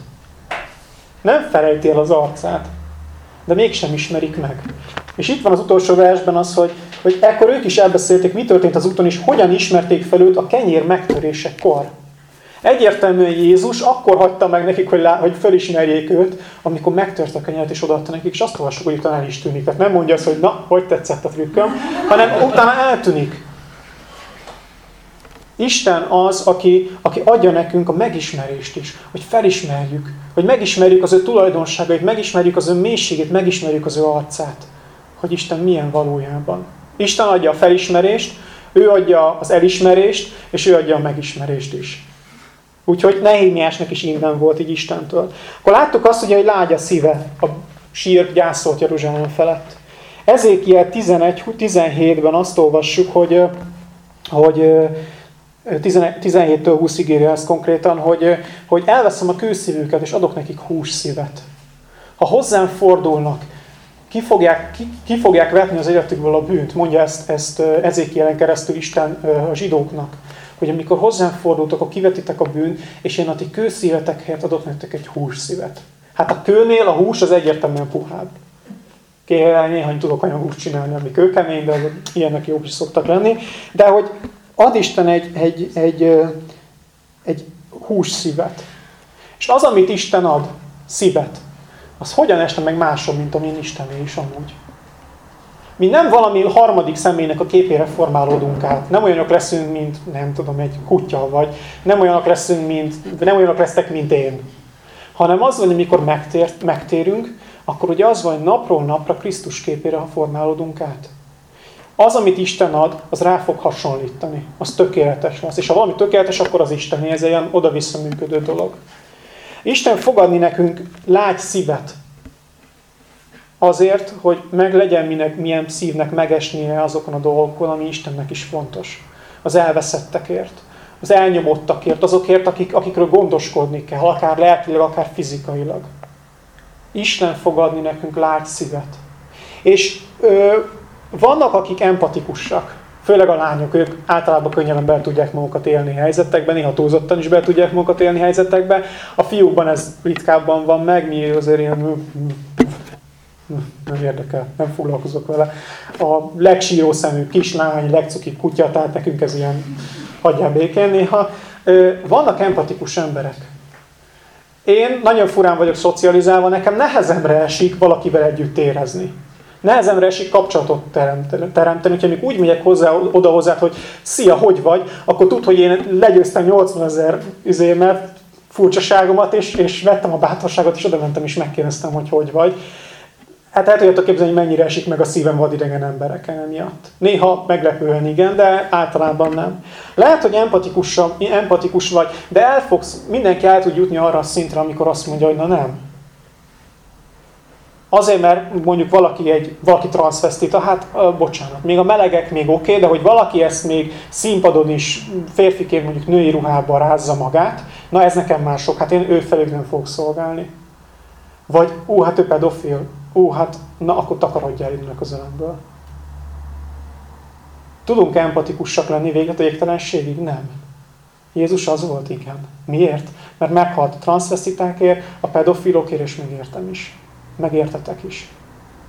Nem felejti el az arcát, de mégsem ismerik meg. És itt van az utolsó versben az, hogy, hogy ekkor ők is elbeszélték, mi történt az úton, és hogyan ismerték fel őt a kenyér megtörésekor. Egyértelműen Jézus akkor hagyta meg nekik, hogy, lá, hogy felismerjék őt, amikor megtört a kenyeret és odaadta nekik, és azt olvassuk, hogy utána el is tűnik. Tehát nem mondja azt, hogy na, hogy tetszett a trükköm, hanem utána eltűnik. Isten az, aki, aki adja nekünk a megismerést is, hogy felismerjük, hogy megismerjük az ő tulajdonságait, megismerjük az ő mélységét, megismerjük az ő arcát, hogy Isten milyen valójában. Isten adja a felismerést, Ő adja az elismerést, és ő adja a megismerést is. Úgyhogy Nehémiásnak is innen volt így Istentől. Akkor láttuk azt, hogy lágy a szíve a sír gyászolt Jeruzsálem felett. Ezékiel 11-17-ben azt olvassuk, hogy, hogy 17-től 20-ig írja ezt konkrétan, hogy, hogy elveszem a kőszívüket, és adok nekik hússzívet. Ha hozzám fordulnak, ki fogják, ki, ki fogják vetni az életükből a bűnt, mondja ezt, ezt Ezékielen keresztül Isten a zsidóknak, hogy amikor hozzám fordultok, akkor kivetitek a bűn, és én a ti kőszívetek helyett adok nektek egy hússzívet. Hát a kőnél a hús az egyértelműen puhább. Néhány tudok húst csinálni, ami kőkemény, de ilyenek jobb is szoktak lenni. De hogy ad Isten egy, egy, egy, egy hús szívet. És az, amit Isten ad, szívet, az hogyan este meg másom, mint amilyen Istené is amúgy. Mi nem valami harmadik személynek a képére formálódunk át. Nem olyanok leszünk, mint, nem tudom, egy kutya, vagy nem olyanok leszünk, mint, nem olyanok lesztek, mint én. Hanem az van, hogy mikor megtér, megtérünk, akkor ugye az van, hogy napról napra Krisztus képére formálódunk át. Az, amit Isten ad, az rá fog hasonlítani. Az tökéletes lesz. És ha valami tökéletes, akkor az Isten ez egy olyan oda-vissza működő dolog. Isten fogadni nekünk lágy szívet. Azért, hogy meg legyen minek, milyen szívnek megesnie azokon a dolgokon, ami Istennek is fontos. Az elveszettekért, az elnyomottakért, azokért, akik, akikről gondoskodni kell, akár lelkileg, akár fizikailag. Isten fogadni nekünk lágy szívet. És ö, vannak, akik empatikusak, főleg a lányok, ők általában könnyebben be tudják magukat élni helyzetekben, néha túlzottan is be tudják magukat élni helyzetekben. A fiúkban ez ritkábban van meg, mi azért ilyen nem érdekel, nem foglalkozok vele. A legsíró szemű kislány, legcuki kutya, tehát nekünk ez ilyen hagyjál békén néha. Vannak empatikus emberek. Én nagyon furán vagyok szocializálva, nekem nehezemre esik valakivel együtt érezni nehezemre esik kapcsolatot teremteni. teremteni. Úgyhogy úgy megyek hozzá, oda hozzá, hogy szia, hogy vagy, akkor tud, hogy én legyőztem 80 ezer üzémet, furcsaságomat, és, és vettem a bátorságot, és oda mentem, és megkérdeztem, hogy hogy vagy. Hát el tudjátok képzelni, hogy mennyire esik meg a szívem vadidegen embereken emiatt. Néha meglepően igen, de általában nem. Lehet, hogy empatikus vagy, de el fogsz, mindenki el tud jutni arra a szintre, amikor azt mondja, hogy na nem, Azért, mert mondjuk valaki egy valaki transvestita, hát uh, bocsánat, még a melegek még oké, okay, de hogy valaki ezt még színpadon is férfiként mondjuk női ruhába rázza magát, na ez nekem már sok, hát én ő felé nem fogok szolgálni. Vagy, ú, hát ő pedofil, ú, hát na akkor takarodjál innen a közelemből. Tudunk empatikusak lenni véget a végtelenségig? Nem. Jézus az volt, igen. Miért? Mert meghalt a transvestitákért, a pedofilokért, és még értem is megértetek is.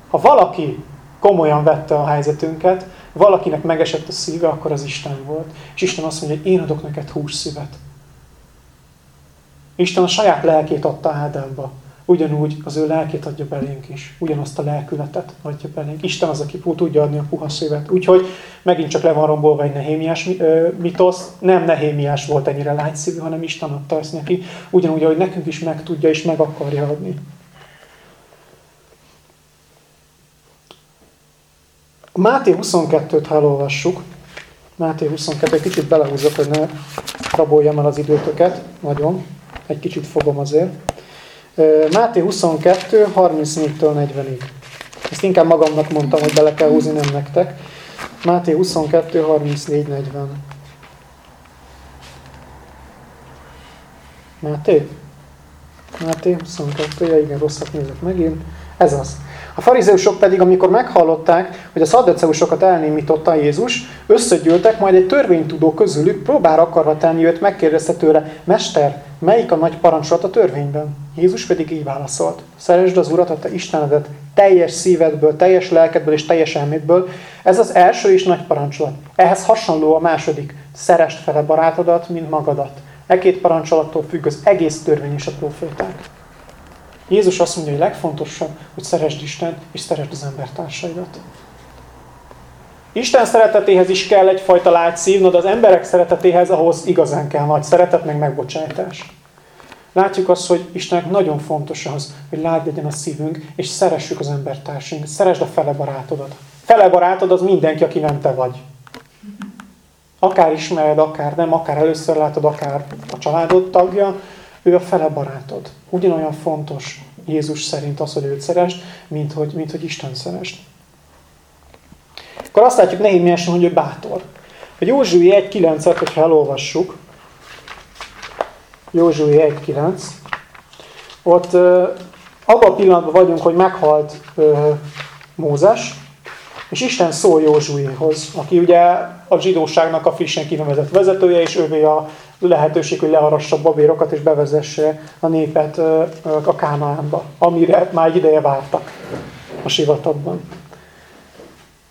Ha valaki komolyan vette a helyzetünket, valakinek megesett a szíve, akkor az Isten volt. És Isten azt mondja, hogy én adok neked hús szívet. Isten a saját lelkét adta Ádámba. Ugyanúgy az ő lelkét adja belénk is. Ugyanazt a lelkületet adja belénk. Isten az, aki tudja adni a puha szívet. Úgyhogy megint csak le van rombolva egy nehémiás mitosz. Nem nehémiás volt ennyire lágyszívű, hanem Isten adta ezt neki. Ugyanúgy, ahogy nekünk is meg tudja és meg akarja adni. Máté 22-t, ha elolvassuk, Máté 22, egy kicsit belehúzok, hogy ne raboljam el az időtöket, nagyon, egy kicsit fogom azért. Máté 22, 34-től 40-ig. Ezt inkább magamnak mondtam, hogy bele kell húzni, nem nektek. Máté 22, 34, 40. Máté? Máté 22, ja igen, rosszat nézek megint. Ez az. A farizeusok pedig, amikor meghallották, hogy a szaddaceusokat elnémította Jézus, összegyűltek, majd egy törvénytudó közülük próbára akarva tenni őt, megkérdezte tőle, Mester, melyik a nagy parancsolat a törvényben? Jézus pedig így válaszolt, szeresd az Urat, a te Istenedet, teljes szívedből, teljes lelkedből és teljes elmédből. Ez az első és nagy parancsolat. Ehhez hasonló a második, szerest fele barátodat, mint magadat. E két parancsolattól függ az egész törvény és a proféták. Jézus azt mondja, hogy legfontosabb, hogy szeresd Isten és szeresd az embertársaidat. Isten szeretetéhez is kell egyfajta látszív, de az emberek szeretetéhez ahhoz igazán kell nagy szeretet, meg megbocsájtás. Látjuk azt, hogy Istennek nagyon fontos az, hogy lágy legyen a szívünk, és szeressük az embertársainkat. Szeresd a fele barátodat. Fele barátod az mindenki, aki nem te vagy. akár ismered, akár nem, akár először látod, akár a családod tagja, ő a fele barátod. Ugyanolyan fontos Jézus szerint az, hogy őt szerest, mint hogy, mint hogy Isten szerest. Akkor azt látjuk Nehémiáson, hogy ő bátor. A Józsui 1.9-et, hogyha elolvassuk, Józsui 1.9, ott abban a pillanatban vagyunk, hogy meghalt ö, Mózes, és Isten szól Józsuéhoz, aki ugye a zsidóságnak a frissen kinevezett vezetője, és ővé a lehetőség, hogy leharassa babérokat, és bevezesse a népet a Kánaánba, amire már egy ideje vártak a sivatagban.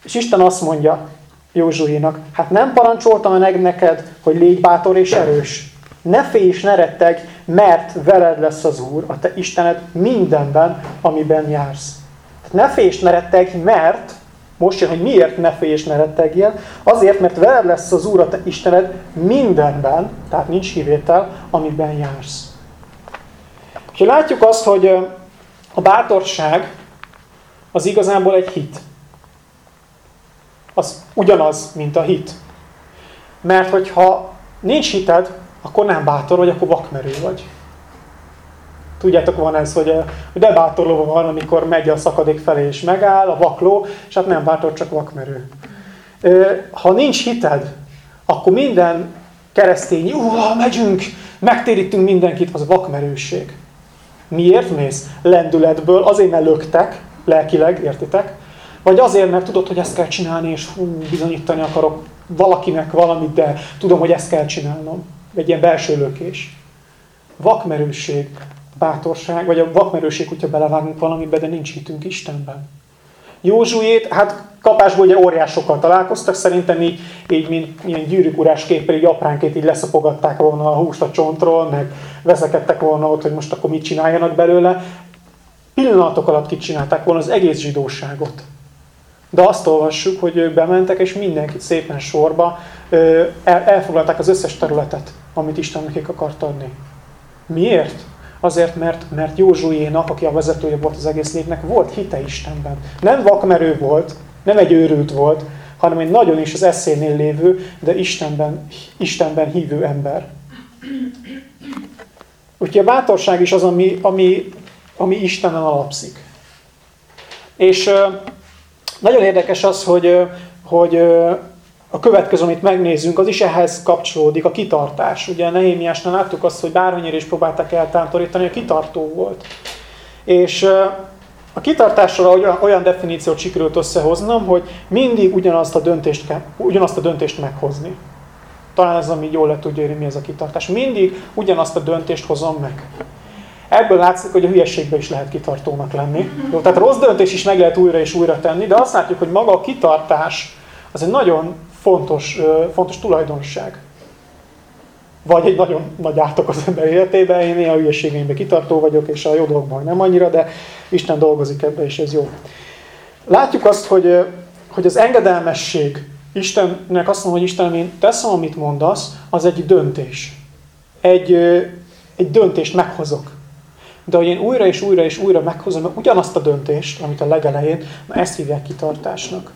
És Isten azt mondja Józsuénak, hát nem parancsoltam meg neked, hogy légy bátor és erős. Ne félj és ne retteg, mert veled lesz az Úr, a te Istened mindenben, amiben jársz. Ne félj és ne retteg, mert most jön, hogy miért ne félj és ne rettegjél. Azért, mert veled lesz az Úr, a te Istened mindenben, tehát nincs kivétel, amiben jársz. És látjuk azt, hogy a bátorság az igazából egy hit. Az ugyanaz, mint a hit. Mert hogyha nincs hited, akkor nem bátor vagy, akkor vakmerő vagy. Tudjátok, van ez, hogy, hogy de bátor ló van, amikor megy a szakadék felé és megáll, a vakló, és hát nem bátor, csak vakmerő. Ha nincs hited, akkor minden keresztény, uh, megyünk, megtérítünk mindenkit, az vakmerőség. Miért mész? Lendületből, azért mert löktek, lelkileg, értitek? Vagy azért, mert tudod, hogy ezt kell csinálni, és hú, bizonyítani akarok valakinek valamit, de tudom, hogy ezt kell csinálnom. Egy ilyen belső lökés. Vakmerőség bátorság, vagy a vakmerőség, hogyha belevágunk valamibe, de nincs hitünk Istenben. Józsuét, hát kapásból ugye óriásokkal találkoztak, szerintem így, így mint ilyen gyűrűk urás képpel, így apránként így leszapogatták volna a húst a csontról, meg veszekedtek volna ott, hogy most akkor mit csináljanak belőle. Pillanatok alatt kicsinálták volna az egész zsidóságot. De azt olvassuk, hogy ők bementek, és mindenkit szépen sorba elfoglalták az összes területet, amit Isten nekik akart adni. Miért? Azért, mert, mert Józsuénak, aki a vezetője volt az egész népnek, volt hite Istenben. Nem vakmerő volt, nem egy őrült volt, hanem egy nagyon is az eszénél lévő, de Istenben, Istenben hívő ember. Úgyhogy a bátorság is az, ami, ami, ami Istenen alapszik. És nagyon érdekes az, hogy, hogy a következő, amit megnézzünk, az is ehhez kapcsolódik, a kitartás. Ugye Nehémiásnál láttuk azt, hogy bármennyire is próbáltak eltántorítani, a kitartó volt. És a kitartásra olyan definíciót sikerült összehoznom, hogy mindig ugyanazt a döntést, kell, ugyanazt a döntést meghozni. Talán ez, ami jól le tudja érni, mi ez a kitartás. Mindig ugyanazt a döntést hozom meg. Ebből látszik, hogy a hülyeségben is lehet kitartónak lenni. Jó, tehát rossz döntés is meg lehet újra és újra tenni, de azt látjuk, hogy maga a kitartás az egy nagyon fontos, fontos tulajdonság. Vagy egy nagyon nagy átok az ember életében, én néha hülyeségeimben kitartó vagyok, és a jó dolgokban nem annyira, de Isten dolgozik ebbe, és ez jó. Látjuk azt, hogy, hogy az engedelmesség, Istennek azt mondom, hogy Istenem, én teszem, amit mondasz, az egy döntés. Egy, egy döntést meghozok. De hogy én újra és újra és újra meghozom ugyanazt a döntést, amit a legelején, na ezt hívják kitartásnak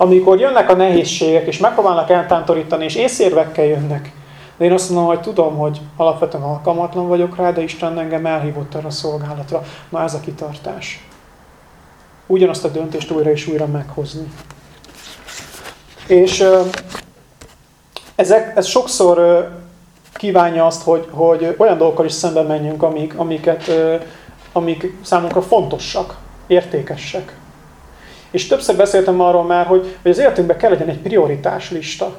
amikor jönnek a nehézségek, és megpróbálnak eltántorítani, és észérvekkel jönnek, de én azt mondom, hogy tudom, hogy alapvetően alkalmatlan vagyok rá, de Isten engem elhívott erre a szolgálatra. Na ez a kitartás. Ugyanazt a döntést újra és újra meghozni. És ezek, ez sokszor kívánja azt, hogy, hogy olyan dolgokkal is szembe menjünk, amik, amiket, amik számunkra fontosak, értékesek. És többször beszéltem arról már, hogy, hogy az életünkben kell legyen egy prioritás lista.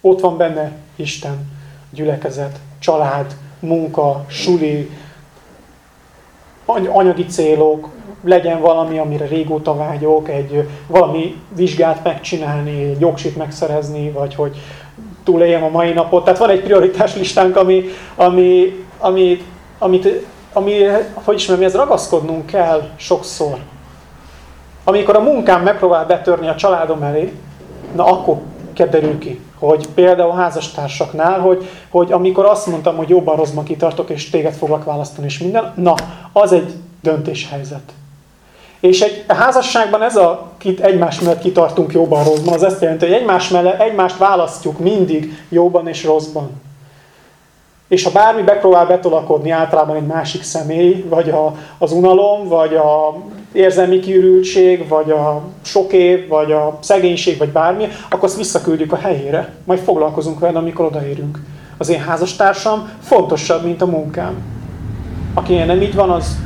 Ott van benne Isten, gyülekezet, család, munka, suli, anyagi célok, legyen valami, amire régóta vágyok, egy valami vizsgát megcsinálni, egy jogsit megszerezni, vagy hogy túléljem a mai napot. Tehát van egy prioritás listánk, ami, ami, ami, amit, ami, hogy is mondjam, ez ragaszkodnunk kell sokszor. Amikor a munkám megpróbál betörni a családom elé, na akkor derül ki, hogy például a házastársaknál, hogy, hogy amikor azt mondtam, hogy jobban rosszban kitartok, és téged foglak választani, és minden, na, az egy döntéshelyzet. És egy házasságban ez a egymás mellett kitartunk jóban, rosszban, az ezt jelenti, hogy egymás mellett, egymást választjuk mindig jóban és rosszban. És ha bármi megpróbál betolakodni általában egy másik személy, vagy a, az unalom, vagy a érzelmi kiürültség, vagy a sok év, vagy a szegénység, vagy bármi, akkor azt visszaküldjük a helyére. Majd foglalkozunk vele, amikor odaérünk. Az én házastársam fontosabb, mint a munkám. Aki nem így van, az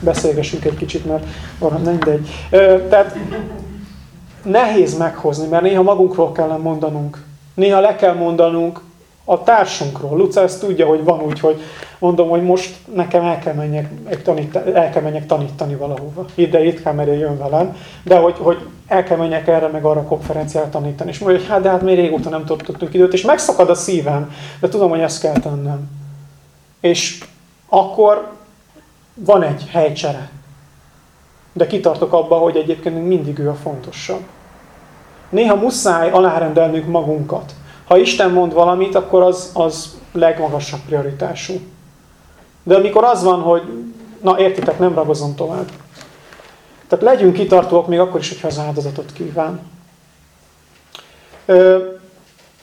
beszélgessünk egy kicsit, mert arra nem mindegy. Tehát nehéz meghozni, mert néha magunkról kellene mondanunk. Néha le kell mondanunk a társunkról. Luca ezt tudja, hogy van úgy, hogy mondom, hogy most nekem el kell menjek, tanít, el kell menjek tanítani valahova. Ide, itt kell, mert jön velem, de hogy, hogy el kell menjek erre, meg arra konferenciára tanítani. És mondja, hogy hát, de hát még régóta nem tudtunk időt, és megszakad a szívem, de tudom, hogy ezt kell tennem. És akkor van egy helycsere. De kitartok abba, hogy egyébként mindig ő a fontosabb. Néha muszáj alárendelnünk magunkat. Ha Isten mond valamit, akkor az, az legmagasabb prioritású. De amikor az van, hogy na értitek, nem ragozom tovább. Tehát legyünk kitartóak még akkor is, hogyha az áldozatot kíván. Ö,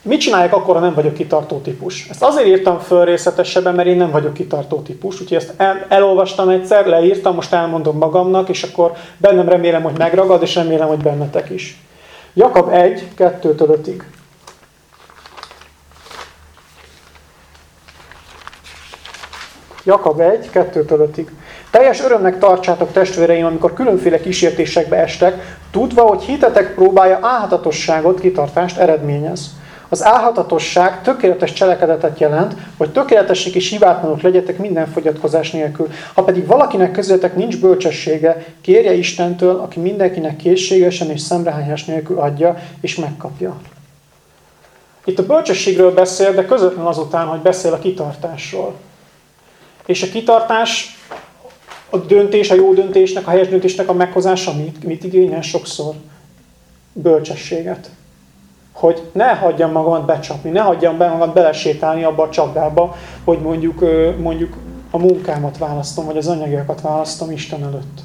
mit csinálják akkor, ha nem vagyok kitartó típus? Ezt azért írtam föl részletesebben, mert én nem vagyok kitartó típus. Úgyhogy ezt el, elolvastam egyszer, leírtam, most elmondom magamnak, és akkor bennem remélem, hogy megragad, és remélem, hogy bennetek is. Jakab 1, 2-től Jakab 1, 2-től 5-ig. Teljes örömnek tartsátok testvéreim, amikor különféle kísértésekbe estek, tudva, hogy hitetek próbálja álhatatosságot, kitartást eredményez. Az álhatatosság tökéletes cselekedetet jelent, hogy tökéletesség és hibátlanok legyetek minden fogyatkozás nélkül. Ha pedig valakinek közöttek nincs bölcsessége, kérje Istentől, aki mindenkinek készségesen és szemrehányás nélkül adja, és megkapja. Itt a bölcsességről beszél, de közvetlen azután, hogy beszél a kitartásról. És a kitartás, a döntés, a jó döntésnek, a helyes döntésnek a meghozása mit, mit igényel sokszor? Bölcsességet. Hogy ne hagyjam magamat becsapni, ne hagyjam be magamat belesétálni abba a csapdába, hogy mondjuk, mondjuk a munkámat választom, vagy az anyagiakat választom Isten előtt.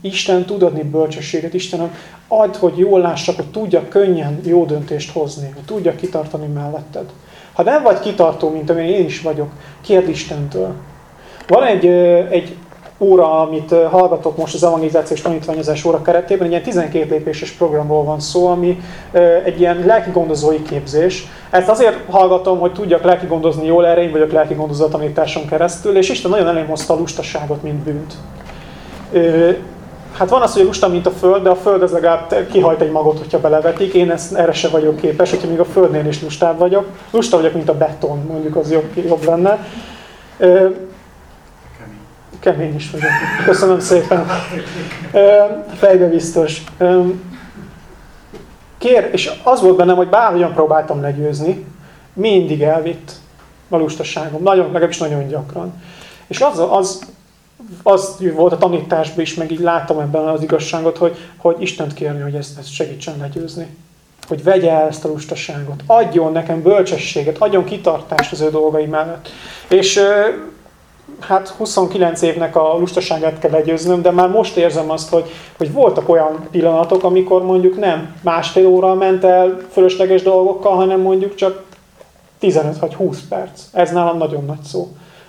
Isten tud adni bölcsességet, Istenem add, hogy jól lássak, hogy tudja könnyen jó döntést hozni, hogy tudja kitartani melletted. Ha nem vagy kitartó, mint amilyen én is vagyok, kérd Istentől. Van egy, egy óra, amit hallgatok most az evangelizációs tanítványozás óra keretében, egy ilyen 12 lépéses programról van szó, ami egy ilyen lelki gondozói képzés. Ezt azért hallgatom, hogy tudjak lelki gondozni jól, erre én vagyok lelki gondozó tanításon keresztül, és Isten nagyon elém hozta a lustaságot, mint bűnt. Hát van az, hogy lusta, mint a föld, de a föld az legalább kihajt egy magot, hogyha belevetik. Én ezt, erre se vagyok képes, hogyha még a földnél is lustább vagyok. Lusta vagyok, mint a beton, mondjuk az jobb, jobb lenne. Kemény. kemény is vagyok. Köszönöm szépen. Fejbe biztos. Kér, és az volt bennem, hogy bárhogyan próbáltam legyőzni, mindig elvitt a lustaságom. Nagyon, legalábbis nagyon gyakran. És az, az az volt a tanításban is, meg így láttam ebben az igazságot, hogy, hogy Istent kérni, hogy ezt, ezt segítsen legyőzni. Hogy vegye el ezt a lustaságot. Adjon nekem bölcsességet, adjon kitartást az ő dolgai mellett. És hát 29 évnek a lustaságát kell legyőznöm, de már most érzem azt, hogy, hogy voltak olyan pillanatok, amikor mondjuk nem másfél óra ment el fölösleges dolgokkal, hanem mondjuk csak 15 vagy 20 perc. Ez nálam nagyon nagy szó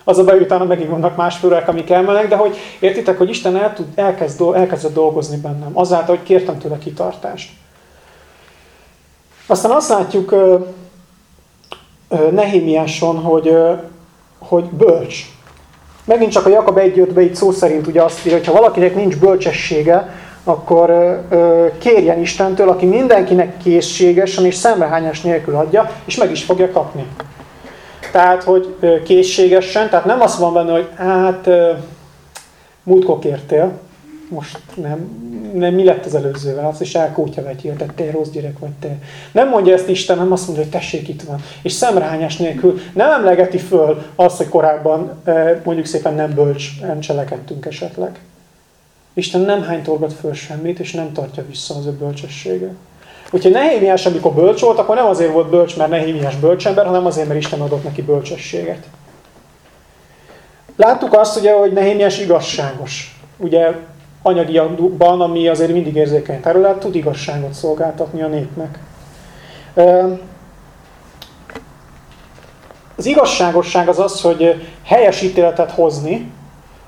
az a baj, utána megint vannak más főrek, amik elmenek, de hogy értitek, hogy Isten el tud, elkezd, elkezdett dolgozni bennem, azáltal, hogy kértem tőle kitartást. Aztán azt látjuk uh, uh, Nehémiáson, hogy, uh, hogy bölcs. Megint csak a Jakab 1.5-be itt szó szerint ugye azt írja, hogy ha valakinek nincs bölcsessége, akkor kérjen Istentől, aki mindenkinek készségesen és szemrehányás nélkül adja, és meg is fogja kapni. Tehát, hogy készségesen, tehát nem az van benne, hogy hát múltkor kértél, most nem, nem, mi lett az előzővel, azt is elkótya vagy te, te rossz gyerek vagy te. Nem mondja ezt Isten, nem azt mondja, hogy tessék itt van. És szemrányás nélkül nem emlegeti föl azt, hogy korábban mondjuk szépen nem bölcs, nem cselekedtünk esetleg. Isten nem hánytorgat föl semmit, és nem tartja vissza az ő bölcsességet. Úgyhogy Nehémiás, amikor bölcs volt, akkor nem azért volt bölcs, mert Nehémiás bölcsember, hanem azért, mert Isten adott neki bölcsességet. Láttuk azt, ugye, hogy Nehémiás igazságos. Ugye anyagiakban, ami azért mindig érzékeny terület, tud igazságot szolgáltatni a népnek. Az igazságosság az az, hogy helyes ítéletet hozni,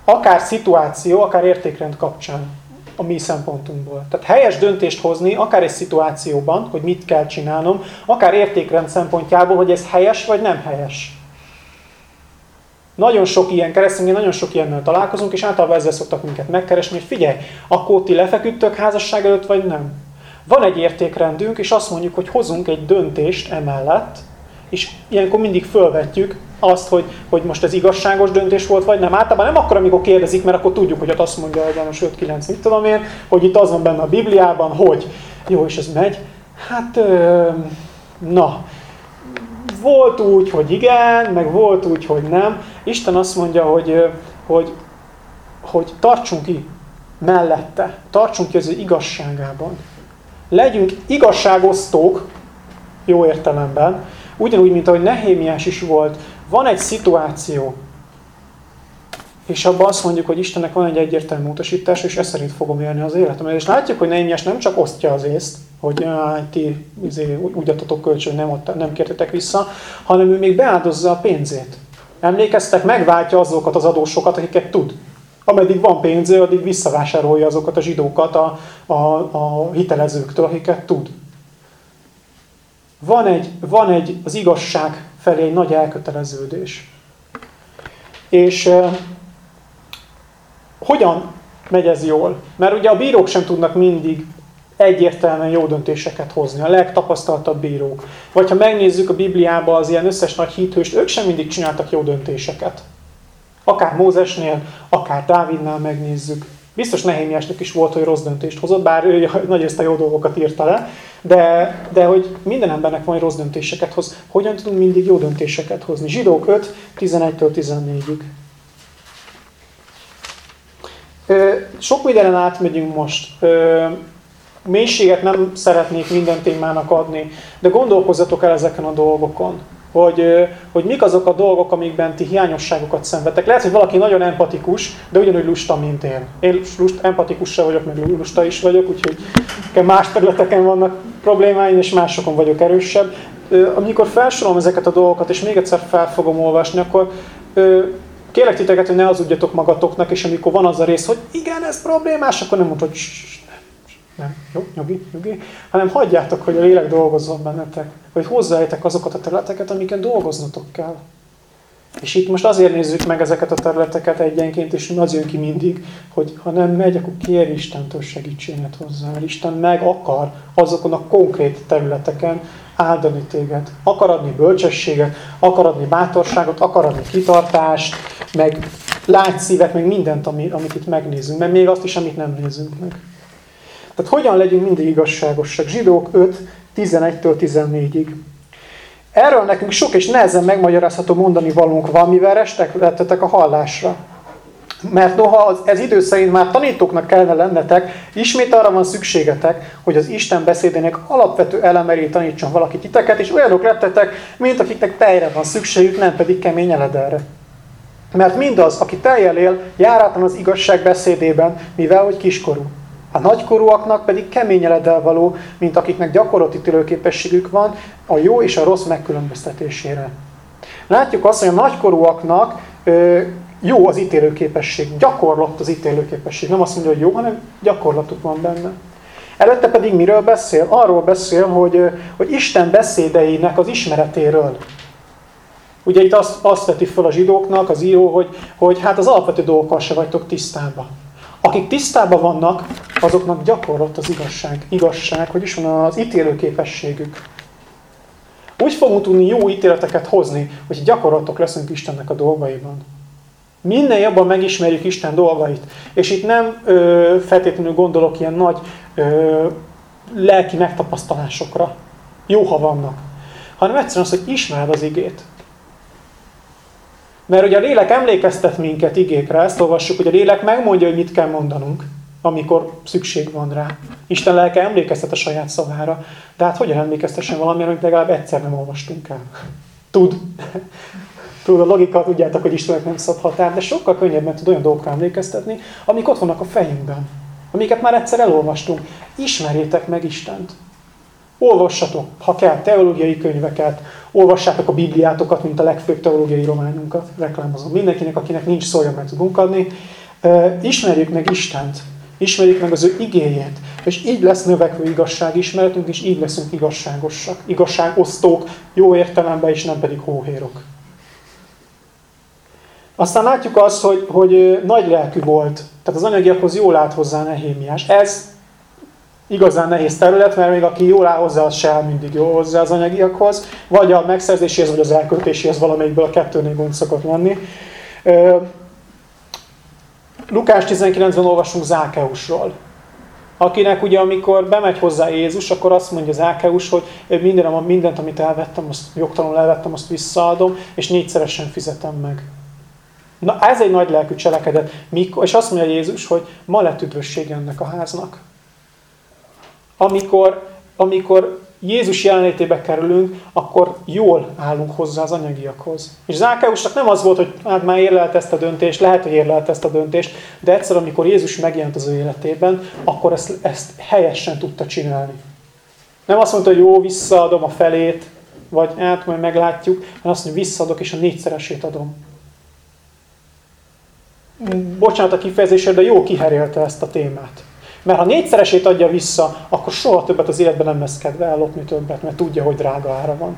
akár szituáció, akár értékrend kapcsán a mi szempontunkból. Tehát helyes döntést hozni, akár egy szituációban, hogy mit kell csinálnom, akár értékrend szempontjából, hogy ez helyes vagy nem helyes. Nagyon sok ilyen keresztényen, nagyon sok ilyennel találkozunk, és általában ezzel szoktak minket megkeresni, hogy figyelj, akkor ti lefeküdtök házasság előtt, vagy nem? Van egy értékrendünk, és azt mondjuk, hogy hozunk egy döntést emellett, és ilyenkor mindig fölvetjük azt, hogy, hogy most ez igazságos döntés volt, vagy nem. Általában nem akkor, amikor kérdezik, mert akkor tudjuk, hogy ott azt mondja a János 5-9, mit tudom én, hogy itt az van benne a Bibliában, hogy jó, és ez megy. Hát, ö, na, volt úgy, hogy igen, meg volt úgy, hogy nem. Isten azt mondja, hogy, hogy, hogy tartsunk ki mellette, tartsunk ki az igazságában. Legyünk igazságosztók, jó értelemben, ugyanúgy, mint ahogy Nehémiás is volt, van egy szituáció, és abban azt mondjuk, hogy Istennek van egy egyértelmű utasítás, és ezt szerint fogom élni az életemet. És látjuk, hogy Nehémiás nem csak osztja az észt, hogy ti izé, úgy adtatok kölcsön, nem, adta, nem kértetek vissza, hanem ő még beáldozza a pénzét. Emlékeztek, megváltja azokat az adósokat, akiket tud. Ameddig van pénze, addig visszavásárolja azokat a zsidókat a, a, a hitelezőktől, akiket tud. Van egy, van egy az igazság felé egy nagy elköteleződés. És uh, hogyan megy ez jól? Mert ugye a bírók sem tudnak mindig egyértelműen jó döntéseket hozni, a legtapasztaltabb bírók. Vagy ha megnézzük a Bibliába az ilyen összes nagy hithőst, ők sem mindig csináltak jó döntéseket. Akár Mózesnél, akár Dávidnál megnézzük. Biztos Nehémiásnak is volt, hogy rossz döntést hozott, bár ő nagy ezt a jó dolgokat írta le, de, de hogy minden embernek van, hogy rossz döntéseket hoz. Hogyan tudunk mindig jó döntéseket hozni? Zsidók 5, 11-től 14-ig. Sok mindenen átmegyünk most. Mélységet nem szeretnék minden témának adni, de gondolkozzatok el ezeken a dolgokon hogy, hogy mik azok a dolgok, amikben ti hiányosságokat szenvedtek. Lehet, hogy valaki nagyon empatikus, de ugyanúgy lusta, mint én. Én lust, empatikus sem vagyok, meg lusta is vagyok, úgyhogy más területeken vannak problémáim, és másokon vagyok erősebb. Amikor felsorolom ezeket a dolgokat, és még egyszer fel fogom olvasni, akkor kérlek titeket, hogy ne hazudjatok magatoknak, és amikor van az a rész, hogy igen, ez problémás, akkor nem mondod, hogy nem, nyugi, nyugi, hanem hagyjátok, hogy a lélek dolgozzon bennetek, hogy hozzájátok azokat a területeket, amiken dolgoznatok kell. És itt most azért nézzük meg ezeket a területeket egyenként, és az jön ki mindig, hogy ha nem megy, akkor kér Istentől segítséget hozzá. Mert Isten meg akar azokon a konkrét területeken áldani téged. Akar adni bölcsességet, akar adni bátorságot, akar adni kitartást, meg lágyszívet, meg mindent, amit itt megnézünk, mert még azt is, amit nem nézünk meg. Tehát hogyan legyünk mindig igazságosak? Zsidók 5, 11-től 14-ig. Erről nekünk sok és nehezen megmagyarázható mondani valunk van, mivel restek lettetek a hallásra. Mert noha ez idő szerint már tanítóknak kellene lennetek, ismét arra van szükségetek, hogy az Isten beszédének alapvető elemeri tanítson valaki titeket, és olyanok lettetek, mint akiknek tejre van szükségük, nem pedig kemény eledelre. Mert mindaz, aki teljel él, járatlan az igazság beszédében, mivel hogy kiskorú. A nagykorúaknak pedig kemény való, mint akiknek gyakorlati tőlőképességük van a jó és a rossz megkülönböztetésére. Látjuk azt, hogy a nagykorúaknak ö, jó az ítélőképesség, gyakorlott az ítélőképesség. Nem azt mondja, hogy jó, hanem gyakorlatuk van benne. Előtte pedig miről beszél? Arról beszél, hogy, hogy Isten beszédeinek az ismeretéről. Ugye itt azt, azt veti fel a zsidóknak az író, hogy, hogy hát az alapvető dolgokkal se vagytok tisztában. Akik tisztában vannak, azoknak gyakorlott az igazság. Igazság, hogy is van az ítélőképességük. Úgy fogunk tudni jó ítéleteket hozni, hogy gyakorlatok leszünk Istennek a dolgaiban. Minél jobban megismerjük Isten dolgait. És itt nem ö, feltétlenül gondolok ilyen nagy ö, lelki megtapasztalásokra. Jó, ha vannak. Hanem egyszerűen az, hogy ismered az igét. Mert ugye a lélek emlékeztet minket igékre, ezt olvassuk, hogy a lélek megmondja, hogy mit kell mondanunk, amikor szükség van rá. Isten lelke emlékeztet a saját szavára. De hát hogyan emlékeztessen valamire, amit legalább egyszer nem olvastunk el? Tud. Tudod, a logika, tudjátok, hogy Istennek nem szab határ, de sokkal könnyebben tud olyan dolgokra emlékeztetni, amik ott vannak a fejünkben. Amiket már egyszer elolvastunk. Ismerjétek meg Istent. Olvassatok, ha kell, teológiai könyveket, olvassátok a Bibliátokat, mint a legfőbb teológiai románunkat, reklámozom mindenkinek, akinek nincs szólja, meg tudunk adni. Ismerjük meg Istent, ismerjük meg az ő igéjét, és így lesz növekvő igazságismeretünk, és így leszünk igazságosak, igazságosztók, jó értelemben, és nem pedig hóhérok. Aztán látjuk azt, hogy, hogy nagy lelkű volt, tehát az anyagiakhoz jól állt hozzá Nehémiás. Ez igazán nehéz terület, mert még aki jól áll hozzá, az sem mindig jól hozzá az anyagiakhoz, vagy a megszerzéséhez, vagy az elköltéséhez valamelyikből a kettőnél gond szokott lenni. Lukás 19-ben olvasunk Zákeusról, akinek ugye amikor bemegy hozzá Jézus, akkor azt mondja Zákeus, hogy minden, mindent, amit elvettem, azt jogtalanul elvettem, azt visszaadom, és négyszeresen fizetem meg. Na ez egy nagy lelkű cselekedet. Mikor, és azt mondja Jézus, hogy ma lett üdvösség ennek a háznak. Amikor, amikor Jézus jelenlétébe kerülünk, akkor jól állunk hozzá az anyagiakhoz. És Zákeusnak nem az volt, hogy hát már érlelt ezt a döntést, lehet, hogy érlelt ezt a döntést, de egyszer, amikor Jézus megjelent az ő életében, akkor ezt, ezt helyesen tudta csinálni. Nem azt mondta, hogy jó, visszaadom a felét, vagy hát majd meglátjuk, hanem azt mondja, visszaadok, és a négyszeresét adom. Bocsánat a kifejezésért, de jó kiherélte ezt a témát. Mert ha négyszeresét adja vissza, akkor soha többet az életben nem lesz kedve ellopni többet, mert tudja, hogy drága ára van.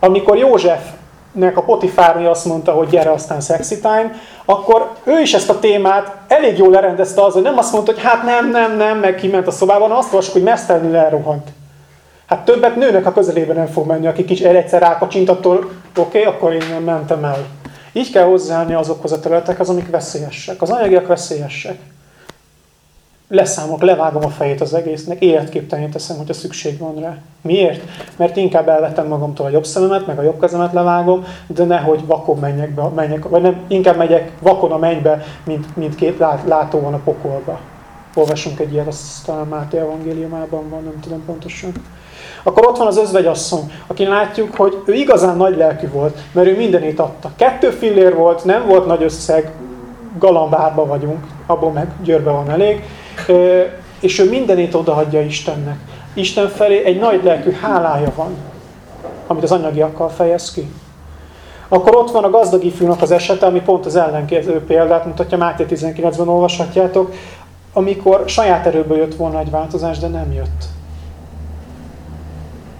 Amikor Józsefnek a Potifárni azt mondta, hogy gyere aztán sexy time, akkor ő is ezt a témát elég jól lerendezte az, hogy nem azt mondta, hogy hát nem, nem, nem, meg kiment a szobában, azt olvasok, hogy mesztelenül elrohant. Hát többet nőnek a közelében nem fog menni, akik is egyszer rákacsint, attól oké, okay, akkor én nem mentem el. Így kell hozzáállni azokhoz a területekhez, amik veszélyesek. Az anyagiak veszélyesek leszámok, levágom a fejét az egésznek, életképtelenül teszem, hogyha szükség van rá. Miért? Mert inkább elvettem magamtól a jobb szememet, meg a jobb kezemet levágom, de nehogy vakon menjek be, menjek, vagy nem, inkább megyek vakon a mennybe, mint, mint két lát, látó van a pokolba. Olvasunk egy ilyet, azt talán Máté evangéliumában van, nem tudom pontosan. Akkor ott van az özvegyasszony, aki látjuk, hogy ő igazán nagy lelkű volt, mert ő mindenét adta. Kettő fillér volt, nem volt nagy összeg, galambárba vagyunk, abból meg győrbe van elég, és ő mindenét odaadja Istennek. Isten felé egy nagy lelkű hálája van, amit az anyagiakkal fejez ki. Akkor ott van a gazdag ifjúnak az esete, ami pont az ellenkező példát mutatja, Máté 19-ben olvashatjátok, amikor saját erőből jött volna egy változás, de nem jött.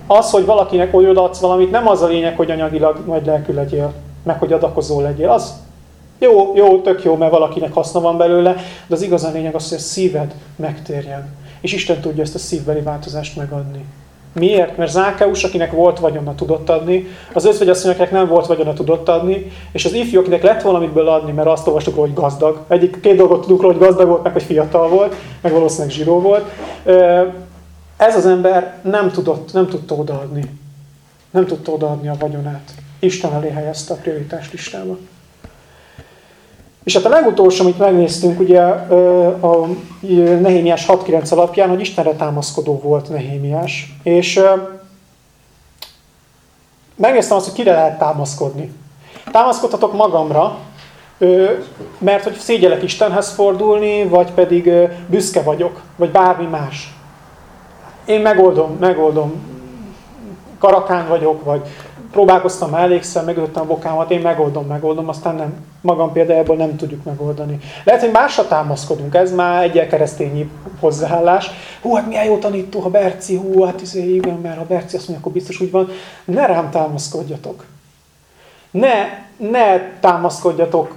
Az, hogy valakinek olyodadsz valamit, nem az a lényeg, hogy anyagilag nagy lelkű legyél, meg hogy adakozó legyél. Az jó, jó, tök jó, mert valakinek haszna van belőle, de az igazán lényeg az, hogy a szíved megtérjen. És Isten tudja ezt a szívbeli változást megadni. Miért? Mert Zákeus, akinek volt vagyona, tudott adni, az özvegyasszony, akinek nem volt vagyona, tudott adni, és az ifjú, akinek lett valamiből adni, mert azt olvastuk róla, hogy gazdag. Egyik, két dolgot tudunk róla, hogy gazdag volt, meg hogy fiatal volt, meg valószínűleg zsidó volt. Ez az ember nem tudott, nem tudta odaadni. Nem tudta odaadni a vagyonát. Isten elé helyezte a prioritást listába. És hát a legutolsó, amit megnéztünk ugye a Nehémiás 6.9 alapján, hogy Istenre támaszkodó volt Nehémiás. És megnéztem azt, hogy kire lehet támaszkodni. Támaszkodhatok magamra, mert hogy szégyelek Istenhez fordulni, vagy pedig büszke vagyok, vagy bármi más. Én megoldom, megoldom. Karakán vagyok, vagy próbálkoztam elégszer, megöltem a bokámat, én megoldom, megoldom, aztán nem, magam például nem tudjuk megoldani. Lehet, hogy másra támaszkodunk, ez már egyel keresztényi hozzáállás. Hú, hát milyen jó tanító, ha Berci, hú, hát izé, igen, mert ha Berci azt mondja, akkor biztos úgy van. Ne rám támaszkodjatok. Ne, ne támaszkodjatok,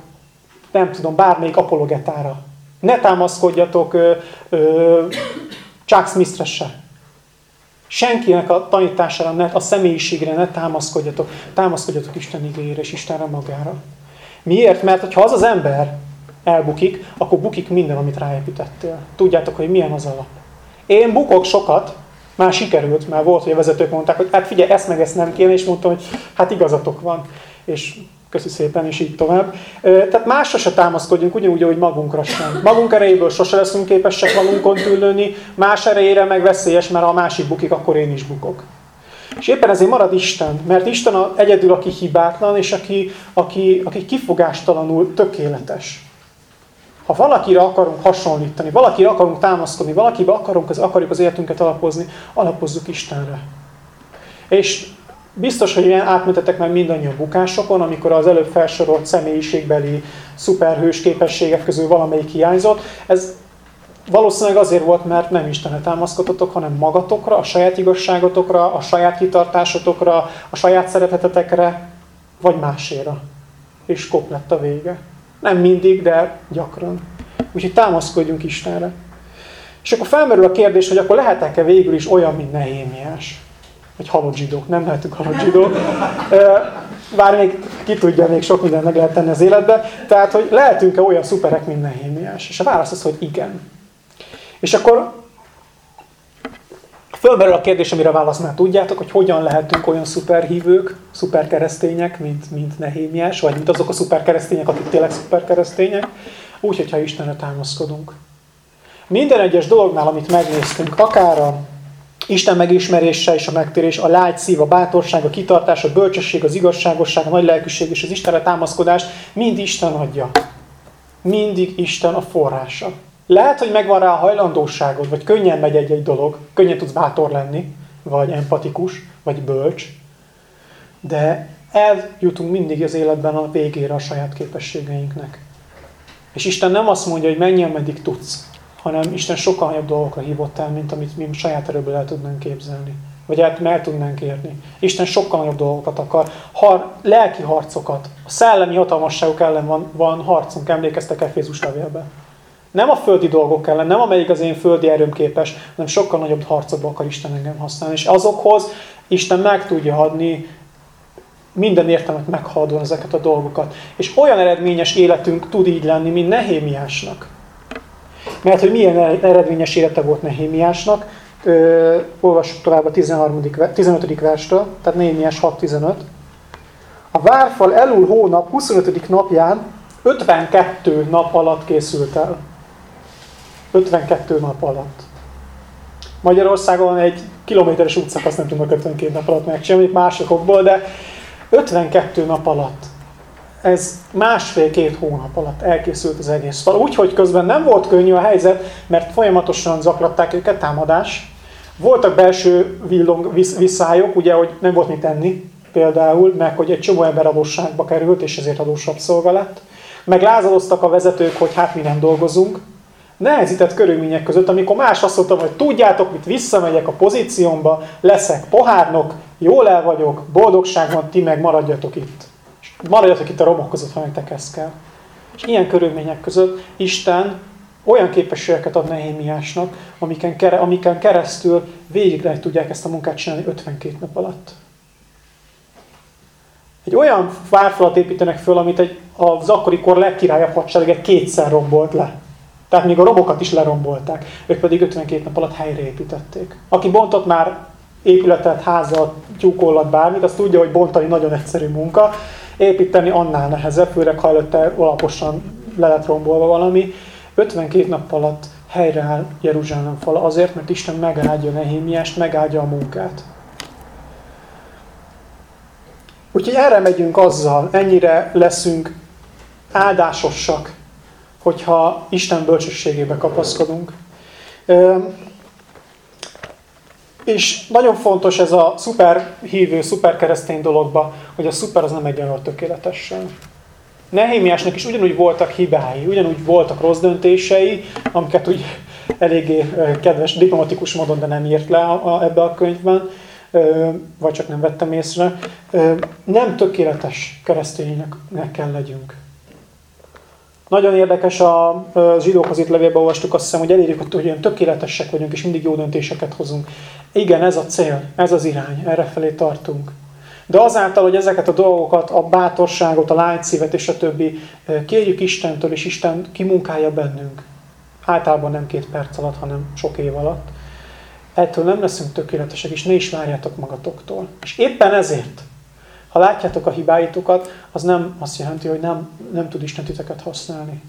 nem tudom, bármelyik apologetára. Ne támaszkodjatok ö, ö, Chuck Smith-re. Senkinek a tanítására, ne, a személyiségre ne támaszkodjatok. Támaszkodjatok Isten igényére és Istenre magára. Miért? Mert ha az az ember elbukik, akkor bukik minden, amit ráépítettél. Tudjátok, hogy milyen az alap. Én bukok sokat, már sikerült, már volt, hogy a vezetők mondták, hogy hát figyelj, ezt meg ezt nem kéne, és mondtam, hogy hát igazatok van. És Köszi szépen, és így tovább. Tehát másra se támaszkodjunk, ugyanúgy, ahogy magunkra sem. Magunk erejéből sose leszünk képesek magunkon túllőni, más erejére meg veszélyes, mert ha a másik bukik, akkor én is bukok. És éppen ezért marad Isten, mert Isten a egyedül, aki hibátlan, és aki, aki, aki kifogástalanul tökéletes. Ha valakire akarunk hasonlítani, valakire akarunk támaszkodni, valakibe akarunk, az, akarjuk az életünket alapozni, alapozzuk Istenre. És biztos, hogy ilyen átmentetek meg mindannyian bukásokon, amikor az előbb felsorolt személyiségbeli szuperhős képességek közül valamelyik hiányzott. Ez valószínűleg azért volt, mert nem Istenre támaszkodtatok, hanem magatokra, a saját igazságotokra, a saját kitartásotokra, a saját szeretetetekre, vagy máséra. És kop lett a vége. Nem mindig, de gyakran. Úgyhogy támaszkodjunk Istenre. És akkor felmerül a kérdés, hogy akkor lehetek-e végül is olyan, mint Nehémiás? Vagy halott. Nem lehetünk halott zsidók. Bár még ki tudja, még sok minden meg lehet tenni az életbe. Tehát, hogy lehetünk-e olyan szuperek, mint Nehémiás? És a válasz az, hogy igen. És akkor fölmerül a kérdés, amire választ már tudjátok, hogy hogyan lehetünk olyan szuperhívők, szuperkeresztények, mint, mint Nehémiás, vagy mint azok a szuperkeresztények, akik tényleg szuperkeresztények, úgy, hogyha Istenre támaszkodunk. Minden egyes dolognál, amit megnéztünk, akár a Isten megismerése és a megtérés, a lágy szív, a bátorság, a kitartás, a bölcsesség, az igazságosság, a nagy lelkűség és az Istenre támaszkodás, mind Isten adja. Mindig Isten a forrása. Lehet, hogy megvan rá a hajlandóságod, vagy könnyen megy egy-egy dolog, könnyen tudsz bátor lenni, vagy empatikus, vagy bölcs, de eljutunk mindig az életben a végére a saját képességeinknek. És Isten nem azt mondja, hogy menjen, meddig tudsz, hanem Isten sokkal nagyobb dolgokra hívott el, mint amit mi saját erőből el tudnánk képzelni. Vagy el, el tudnánk érni. Isten sokkal nagyobb dolgokat akar. Har, lelki harcokat. A szellemi hatalmasságok ellen van, van harcunk, emlékeztek Efézus levélben. Nem a földi dolgok ellen, nem amelyik az én földi erőm képes, hanem sokkal nagyobb harcokba akar Isten engem használni. És azokhoz Isten meg tudja adni minden értelmet meghaladóan ezeket a dolgokat. És olyan eredményes életünk tud így lenni, mint Nehémiásnak. Mert hogy milyen eredményes élete volt Nehémiásnak, olvassuk tovább a 13. 15. verstől, tehát Nehémiás 6.15. A várfal elul hónap 25. napján 52 nap alatt készült el. 52 nap alatt. Magyarországon egy kilométeres útszakasz nem tudnak 52 nap alatt megcsinálni, másokból, de 52 nap alatt. Ez másfél-két hónap alatt elkészült az egész fal. Úgyhogy közben nem volt könnyű a helyzet, mert folyamatosan zaklatták őket, támadás. Voltak belső villong, visszályok, ugye, hogy nem volt mit tenni, például, meg hogy egy csomó ember adósságba került, és ezért adósabb szolga lett. Meg lázaloztak a vezetők, hogy hát mi nem dolgozunk, nehezített körülmények között, amikor más azt mondta, hogy tudjátok, mit visszamegyek a pozíciómba, leszek pohárnok, jól el vagyok, boldogság van, ti meg maradjatok itt. Maradjatok itt a romok között, ha nektek kell. És ilyen körülmények között Isten olyan képességeket ad Nehémiásnak, amiken, kere, amiken keresztül végig tudják ezt a munkát csinálni 52 nap alatt. Egy olyan várfalat építenek föl, amit egy, az akkori kor legkirályabb hadserege kétszer rombolt le. Tehát még a robokat is lerombolták, ők pedig 52 nap alatt helyreépítették. Aki bontott már épületet, házat, tyúkollat, bármit, az tudja, hogy bontani nagyon egyszerű munka, építeni annál nehezebb, főleg ha előtte alaposan le lett rombolva valami. 52 nap alatt helyreáll Jeruzsálem fala azért, mert Isten megáldja Nehémiást, megáldja a munkát. Úgyhogy erre megyünk azzal, ennyire leszünk áldásosak, hogyha Isten bölcsességébe kapaszkodunk. És nagyon fontos ez a szuper hívő, szuper keresztény dologba, hogy a szuper az nem egyenlő a tökéletessel. Nehémiásnak is ugyanúgy voltak hibái, ugyanúgy voltak rossz döntései, amiket úgy eléggé kedves, diplomatikus módon, de nem írt le a, a, ebbe a könyvben, vagy csak nem vettem észre. Nem tökéletes kereszténynek kell legyünk. Nagyon érdekes a zsidókhoz itt levélben olvastuk, azt hiszem, hogy elérjük, hogy olyan tökéletesek vagyunk, és mindig jó döntéseket hozunk. Igen, ez a cél, ez az irány, erre felé tartunk. De azáltal, hogy ezeket a dolgokat, a bátorságot, a lágyszívet és a többi kérjük Istentől, és Isten kimunkálja bennünk. Általában nem két perc alatt, hanem sok év alatt. Ettől nem leszünk tökéletesek, és ne is várjátok magatoktól. És éppen ezért ha látjátok a hibáitokat, az nem azt jelenti, hogy nem, nem tud Isten titeket használni.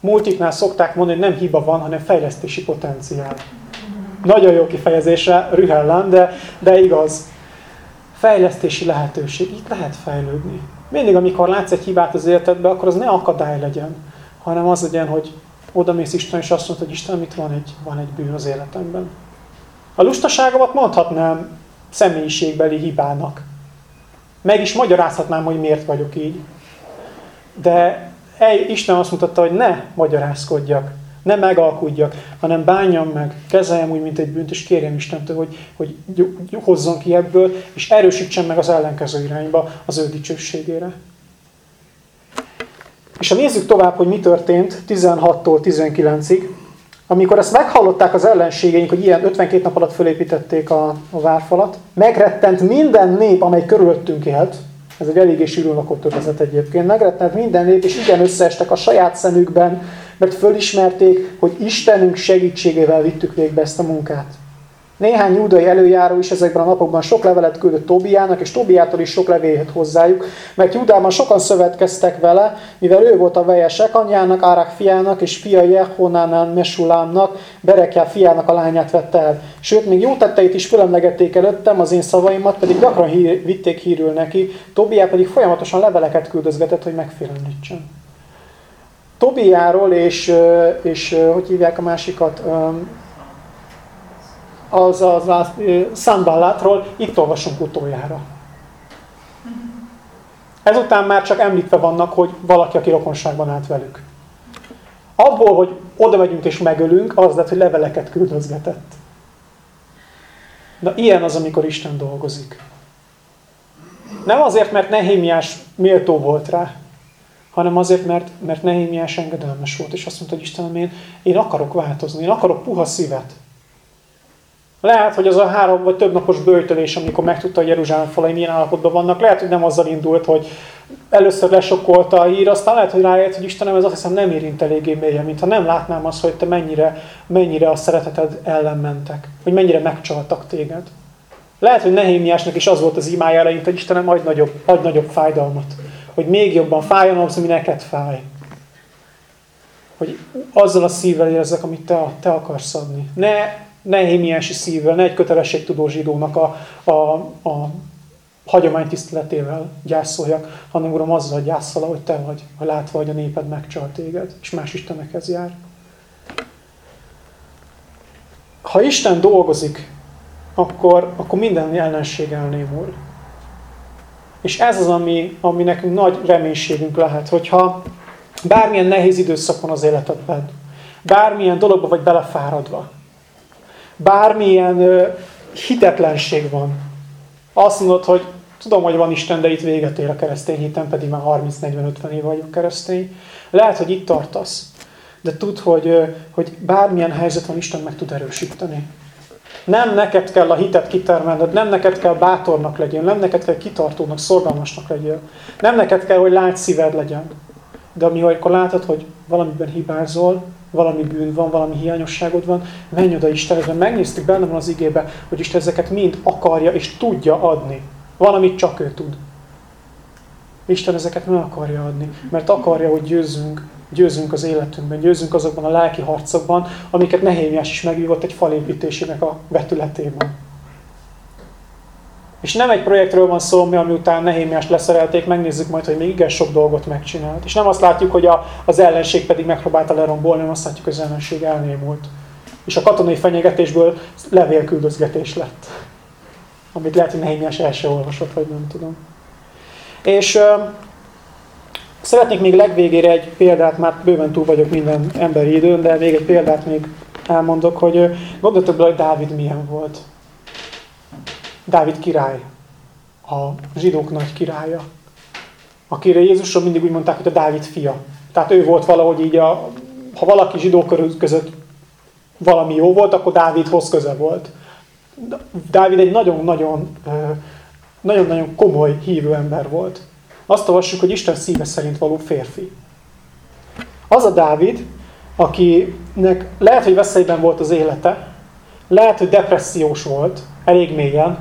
Multiknál szokták mondani, hogy nem hiba van, hanem fejlesztési potenciál. Nagyon jó kifejezésre rühellem, de, de igaz. Fejlesztési lehetőség. Itt lehet fejlődni. Mindig, amikor látsz egy hibát az életedbe, akkor az ne akadály legyen, hanem az legyen, hogy oda mész Isten, és azt mondod, hogy Isten, itt van egy, van egy bűn az életemben. A lustaságomat mondhatnám személyiségbeli hibának. Meg is magyarázhatnám, hogy miért vagyok így. De Isten azt mutatta, hogy ne magyarázkodjak, ne megalkudjak, hanem bánjam meg, kezeljem úgy, mint egy bűnt, és kérjem Istentől, hogy, hogy hozzon ki ebből, és erősítsen meg az ellenkező irányba az ő dicsőségére. És ha nézzük tovább, hogy mi történt 16-tól 19-ig, amikor ezt meghallották az ellenségeink, hogy ilyen 52 nap alatt fölépítették a, a várfalat, megrettent minden nép, amely körülöttünk élt, ez egy eléggé sűrűn lakott övezet egyébként, megrettent minden nép, és igen összeestek a saját szemükben, mert fölismerték, hogy Istenünk segítségével vittük végbe ezt a munkát. Néhány júdai előjáró is ezekben a napokban sok levelet küldött Tobiának, és Tobiától is sok levél jött hozzájuk, mert Judában sokan szövetkeztek vele, mivel ő volt a veje Sekanyának, Árák fiának, és fia Jehonánán Mesulámnak, Berekjá fiának a lányát vette el. Sőt, még jó tetteit is fölemlegették előttem, az én szavaimat pedig gyakran hír, vitték hírül neki, Tobiá pedig folyamatosan leveleket küldözgetett, hogy megfélemlítsen. Tobiáról és, és hogy hívják a másikat, az az, az Sanballátról itt olvasunk utoljára. Ezután már csak említve vannak, hogy valaki, aki rokonságban állt velük. Abból, hogy oda megyünk és megölünk, az lett, hogy leveleket küldözgetett. Na ilyen az, amikor Isten dolgozik. Nem azért, mert Nehémiás méltó volt rá, hanem azért, mert, mert Nehémiás engedelmes volt, és azt mondta, hogy Istenem, én, én akarok változni, én akarok puha szívet. Lehet, hogy az a három vagy több napos bőjtölés, amikor megtudta, hogy Jeruzsálem falai milyen állapotban vannak, lehet, hogy nem azzal indult, hogy először lesokkolta a hír, aztán lehet, hogy rájött, hogy Istenem, ez azt hiszem nem érint eléggé mélyen, mintha nem látnám azt, hogy te mennyire, mennyire a szereteted ellen mentek, hogy mennyire megcsaltak téged. Lehet, hogy Nehémiásnak is az volt az imája eleinte, hogy Istenem, adj nagyobb, adj nagyobb fájdalmat. Hogy még jobban fájjon az, ami neked fáj. Hogy azzal a szívvel érezzek, amit te, te akarsz adni. Ne nehémiási szívvel, ne egy kötelességtudó zsidónak a, a, a hagyománytiszteletével gyászoljak, hanem Uram azzal gyászol, hogy Te vagy, ha látva, hogy a néped megcsal téged, és más istenekhez jár. Ha Isten dolgozik, akkor, akkor minden ellenség elnémul. És ez az, ami, ami nekünk nagy reménységünk lehet, hogyha bármilyen nehéz időszak van az életedben, bármilyen dologba vagy belefáradva, bármilyen ö, hitetlenség van. Azt mondod, hogy tudom, hogy van Isten, de itt véget ér a keresztény hitem, pedig már 30-40-50 év vagyok keresztény. Lehet, hogy itt tartasz, de tudd, hogy, hogy bármilyen helyzet van, Isten meg tud erősíteni. Nem neked kell a hitet kitermelned, nem neked kell bátornak legyél, nem neked kell kitartónak, szorgalmasnak legyél. Nem neked kell, hogy lágy szíved legyen. De amikor látod, hogy valamiben hibázol, valami bűn van, valami hiányosságod van, menj oda Istenhez, megnéztük benne van az igébe, hogy Isten ezeket mind akarja és tudja adni. Valamit csak ő tud. Isten ezeket nem akarja adni, mert akarja, hogy győzzünk, győzzünk az életünkben, győzzünk azokban a lelki harcokban, amiket Nehémiás is megvívott egy falépítésének a vetületében. És nem egy projektről van szó, ami után Nehémiást leszerelték, megnézzük majd, hogy még igen sok dolgot megcsinált. És nem azt látjuk, hogy a, az ellenség pedig megpróbálta lerombolni, hanem azt látjuk, hogy az ellenség elnémult. És a katonai fenyegetésből levélküldözgetés lett. Amit lehet, hogy Nehémiás el se olvasott, vagy nem tudom. És szeretnék még legvégére egy példát, már bőven túl vagyok minden emberi időn, de még egy példát még elmondok, hogy gondoltok bele, hogy Dávid milyen volt. Dávid király, a zsidók nagy királya, akire Jézusról mindig úgy mondták, hogy a Dávid fia. Tehát ő volt valahogy így, a, ha valaki zsidók között valami jó volt, akkor Dávidhoz köze volt. Dávid egy nagyon-nagyon nagyon-nagyon komoly hívő ember volt. Azt olvassuk, hogy Isten szíve szerint való férfi. Az a Dávid, akinek lehet, hogy veszélyben volt az élete, lehet, hogy depressziós volt, elég mélyen,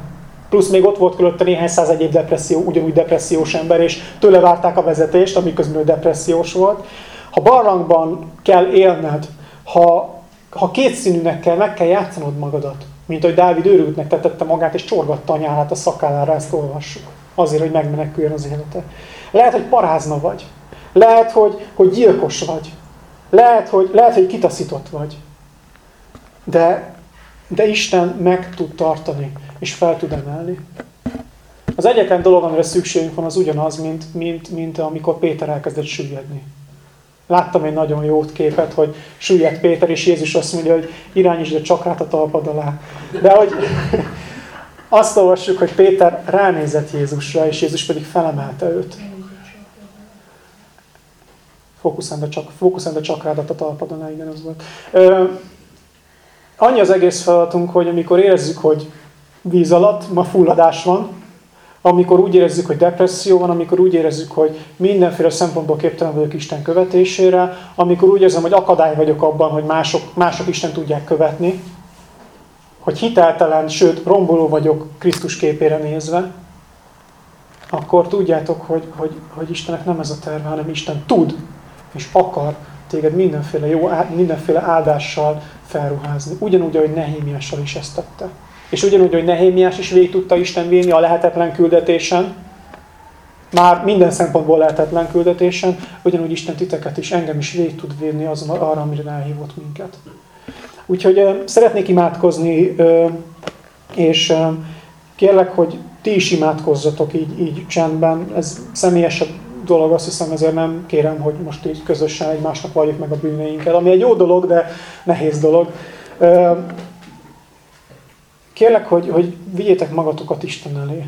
plusz még ott volt körülötte néhány száz egyéb depresszió, ugyanúgy depressziós ember, és tőle várták a vezetést, amiközben ő depressziós volt. Ha barlangban kell élned, ha ha kétszínűnek kell, meg kell játszanod magadat, mint hogy Dávid őrültnek tetette magát, és csorgatta a nyálát a szakállára, ezt olvassuk. Azért, hogy megmeneküljön az élete. Lehet, hogy parázna vagy. Lehet, hogy, hogy gyilkos vagy. Lehet, hogy, lehet, hogy kitaszított vagy. De, de Isten meg tud tartani, és fel tud emelni. Az egyetlen dolog, amire szükségünk van, az ugyanaz, mint, mint, mint amikor Péter elkezdett süllyedni. Láttam egy nagyon jó képet, hogy süllyedt Péter, és Jézus azt mondja, hogy irányítsd a csakrát a talpad alá. De hogy azt olvassuk, hogy Péter ránézett Jézusra, és Jézus pedig felemelte őt. Fókuszánd a, csak, fókuszánd a csakrádat a talpadon, igen, az volt. Ö, annyi az egész feladatunk, hogy amikor érezzük, hogy víz alatt, ma fulladás van, amikor úgy érezzük, hogy depresszió van, amikor úgy érezzük, hogy mindenféle szempontból képtelen vagyok Isten követésére, amikor úgy érzem, hogy akadály vagyok abban, hogy mások, mások Isten tudják követni, hogy hiteltelen, sőt romboló vagyok Krisztus képére nézve, akkor tudjátok, hogy, hogy, hogy Istennek nem ez a terve, hanem Isten tud és akar téged mindenféle jó, mindenféle áldással felruházni. Ugyanúgy, ahogy Nehémiással is ezt tette. És ugyanúgy, hogy Nehémiás is végig tudta Isten vinni a lehetetlen küldetésen, már minden szempontból lehetetlen küldetésen, ugyanúgy Isten titeket is, engem is végig tud vinni azon, arra, amire elhívott minket. Úgyhogy szeretnék imádkozni, és kérlek, hogy ti is imádkozzatok így, így csendben. Ez személyesebb dolog, azt hiszem, ezért nem kérem, hogy most így közösen egymásnak valljuk meg a bűneinket, ami egy jó dolog, de nehéz dolog. Kérlek, hogy, hogy vigyétek magatokat Isten elé.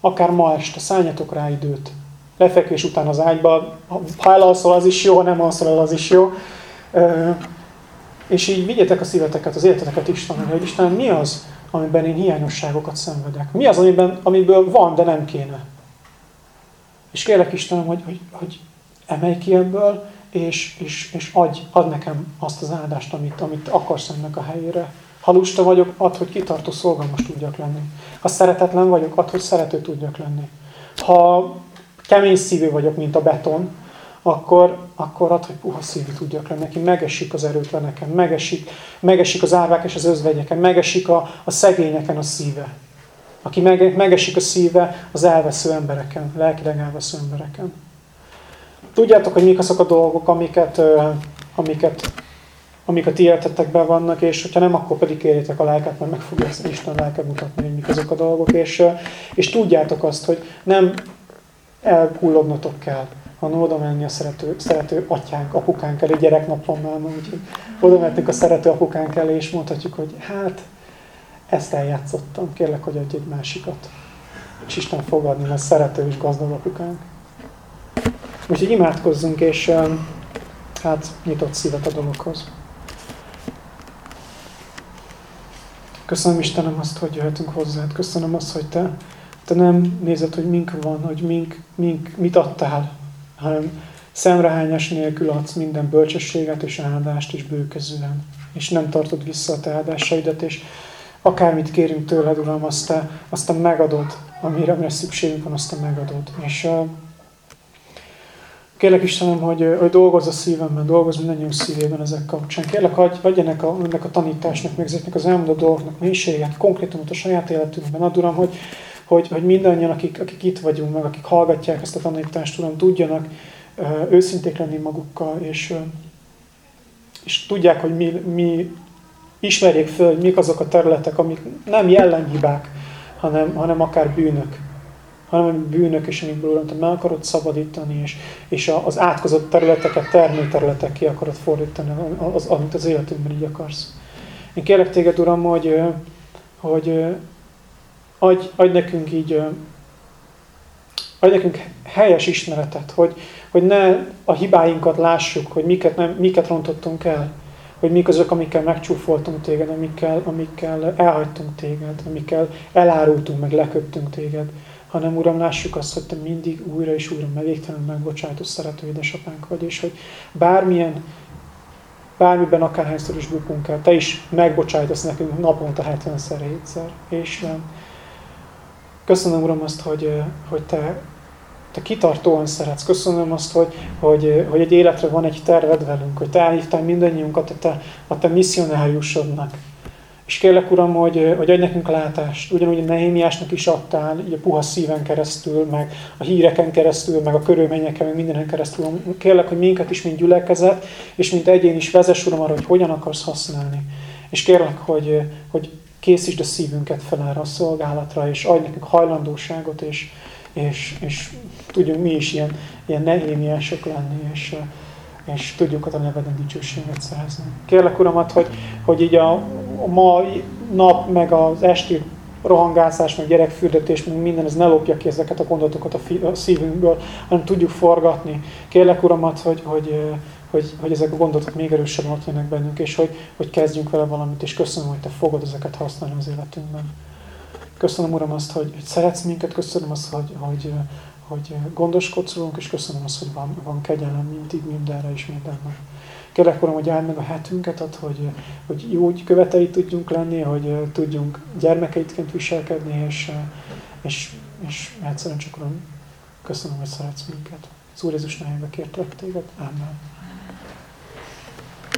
Akár ma este, szálljatok rá időt. Lefekvés után az ágyba, ha elalszol, az is jó, ha nem alszol el, az is jó. És így vigyetek a szíveteket, az életeteket Istenre, hogy Isten mi az, amiben én hiányosságokat szenvedek? Mi az, amiben, amiből van, de nem kéne? És kérlek Istenem, hogy, hogy, hogy emelj ki ebből, és, és, és adj, add nekem azt az áldást, amit, amit akarsz ennek a helyére. Ha lusta vagyok, add, hogy kitartó szolgalmas tudjak lenni. Ha szeretetlen vagyok, add, hogy szerető tudjak lenni. Ha kemény szívű vagyok, mint a beton, akkor, akkor add, hogy puha szívű tudjak lenni. Neki megesik az erőtleneken, megesik, megesik az árvák és az özvegyeken, megesik a, a szegényeken a szíve. Aki meg, megesik a szíve az elvesző embereken, lelkileg elvesző embereken. Tudjátok, hogy mik azok a dolgok, amiket, amiket, amik a ti életetekben vannak, és hogyha nem, akkor pedig kérjétek a lelket, mert meg fogja ezt Isten lelke mutatni, hogy mik azok a dolgok, és, és tudjátok azt, hogy nem elhullognotok kell, hanem oda menni a szerető, szerető atyánk, apukánk elé, gyereknap van már, úgyhogy oda mentünk a szerető apukánk elé, és mondhatjuk, hogy hát, ezt eljátszottam, kérlek, hogy adj egy másikat. És Isten fogadni, mert szerető és gazdag apukánk. Úgyhogy imádkozzunk, és hát nyitott szívet a dologhoz. Köszönöm Istenem azt, hogy jöhetünk hozzád. Köszönöm azt, hogy te, te nem nézed, hogy mink van, hogy mink, mink, mit adtál, hanem szemrehányás nélkül adsz minden bölcsességet és áldást is bőkezően. És nem tartod vissza a te áldásaidat, és akármit kérünk tőled, Uram, azt te, azt te megadod, amire, amire szükségünk van, azt te megadod. És uh, kérlek Istenem, hogy, hogy dolgozz a szívemben, dolgozz mindannyiunk szívében ezek kapcsán. Kérlek, adj, adj ennek a, ennek a tanításnak, meg ezeknek az elmondott dolgoknak mélységet, konkrétumot a saját életünkben. Ad, Uram, hogy, hogy, hogy mindannyian, akik, akik itt vagyunk, meg akik hallgatják ezt a tanítást, Uram, tudjanak őszinték lenni magukkal, és, és tudják, hogy mi, mi ismerjék föl, hogy mik azok a területek, amik nem jellemhibák, hanem, hanem akár bűnök. Hanem bűnök, és amikből Uram, te meg akarod szabadítani, és, és az átkozott területeket, termőterületek ki akarod fordítani, az, amit az életünkben így akarsz. Én kérlek téged, Uram, hogy, hogy adj, adj nekünk így adj nekünk helyes ismeretet, hogy, hogy ne a hibáinkat lássuk, hogy miket, nem, miket rontottunk el, hogy mik azok, amikkel megcsúfoltunk téged, amikkel, amikkel elhagytunk téged, amikkel elárultunk, meg leköptünk téged, hanem Uram, lássuk azt, hogy Te mindig újra és újra megvégtelenül megbocsájtó szerető édesapánk vagy, és hogy bármilyen, bármiben akárhányszor is bukunk el, Te is megbocsájtasz nekünk naponta 70-szer, 7-szer. És köszönöm, Uram, azt, hogy, hogy Te te kitartóan szeretsz. Köszönöm azt, hogy, hogy, hogy egy életre van egy terved velünk, hogy te elhívtál mindannyiunkat a te, a te misszionáriusodnak. És kérlek, Uram, hogy, hogy adj nekünk látást, ugyanúgy Nehémiásnak is adtál, így a puha szíven keresztül, meg a híreken keresztül, meg a körülményeken, meg mindenen keresztül. Kérlek, hogy minket is, mint gyülekezet, és mint egyén is vezess, Uram, arra, hogy hogyan akarsz használni. És kérlek, hogy, hogy készítsd a szívünket fel erre a szolgálatra, és adj nekünk hajlandóságot, és, és, és tudjunk mi is ilyen, ilyen nehémiások lenni, és, és tudjuk a neveden dicsőséget szerezni. Kérlek, Uramat, hogy, hogy így a, a ma nap, meg az esti rohangászás, meg gyerekfürdetés, meg minden, ez ne lopja ki ezeket a gondolatokat a, fi, a szívünkből, hanem tudjuk forgatni. Kérlek, Uramat, hogy, hogy, hogy, hogy ezek a gondolatok még erősebben ott jönnek bennünk, és hogy, hogy kezdjünk vele valamit, és köszönöm, hogy Te fogod ezeket használni az életünkben. Köszönöm, Uram, azt, hogy, hogy szeretsz minket, köszönöm azt, hogy, hogy, hogy gondoskodsz rólunk, és köszönöm azt, hogy van, van kegyelem mindig, mindenre és mindenben. Kérlek, Uram, hogy áld meg a hetünket, ad, hogy, hogy jó követei tudjunk lenni, hogy tudjunk gyermekeitként viselkedni, és, és, és egyszerűen csak Uram, köszönöm, hogy szeretsz minket. Az Úr Jézus nevében kértelek téged. Amen.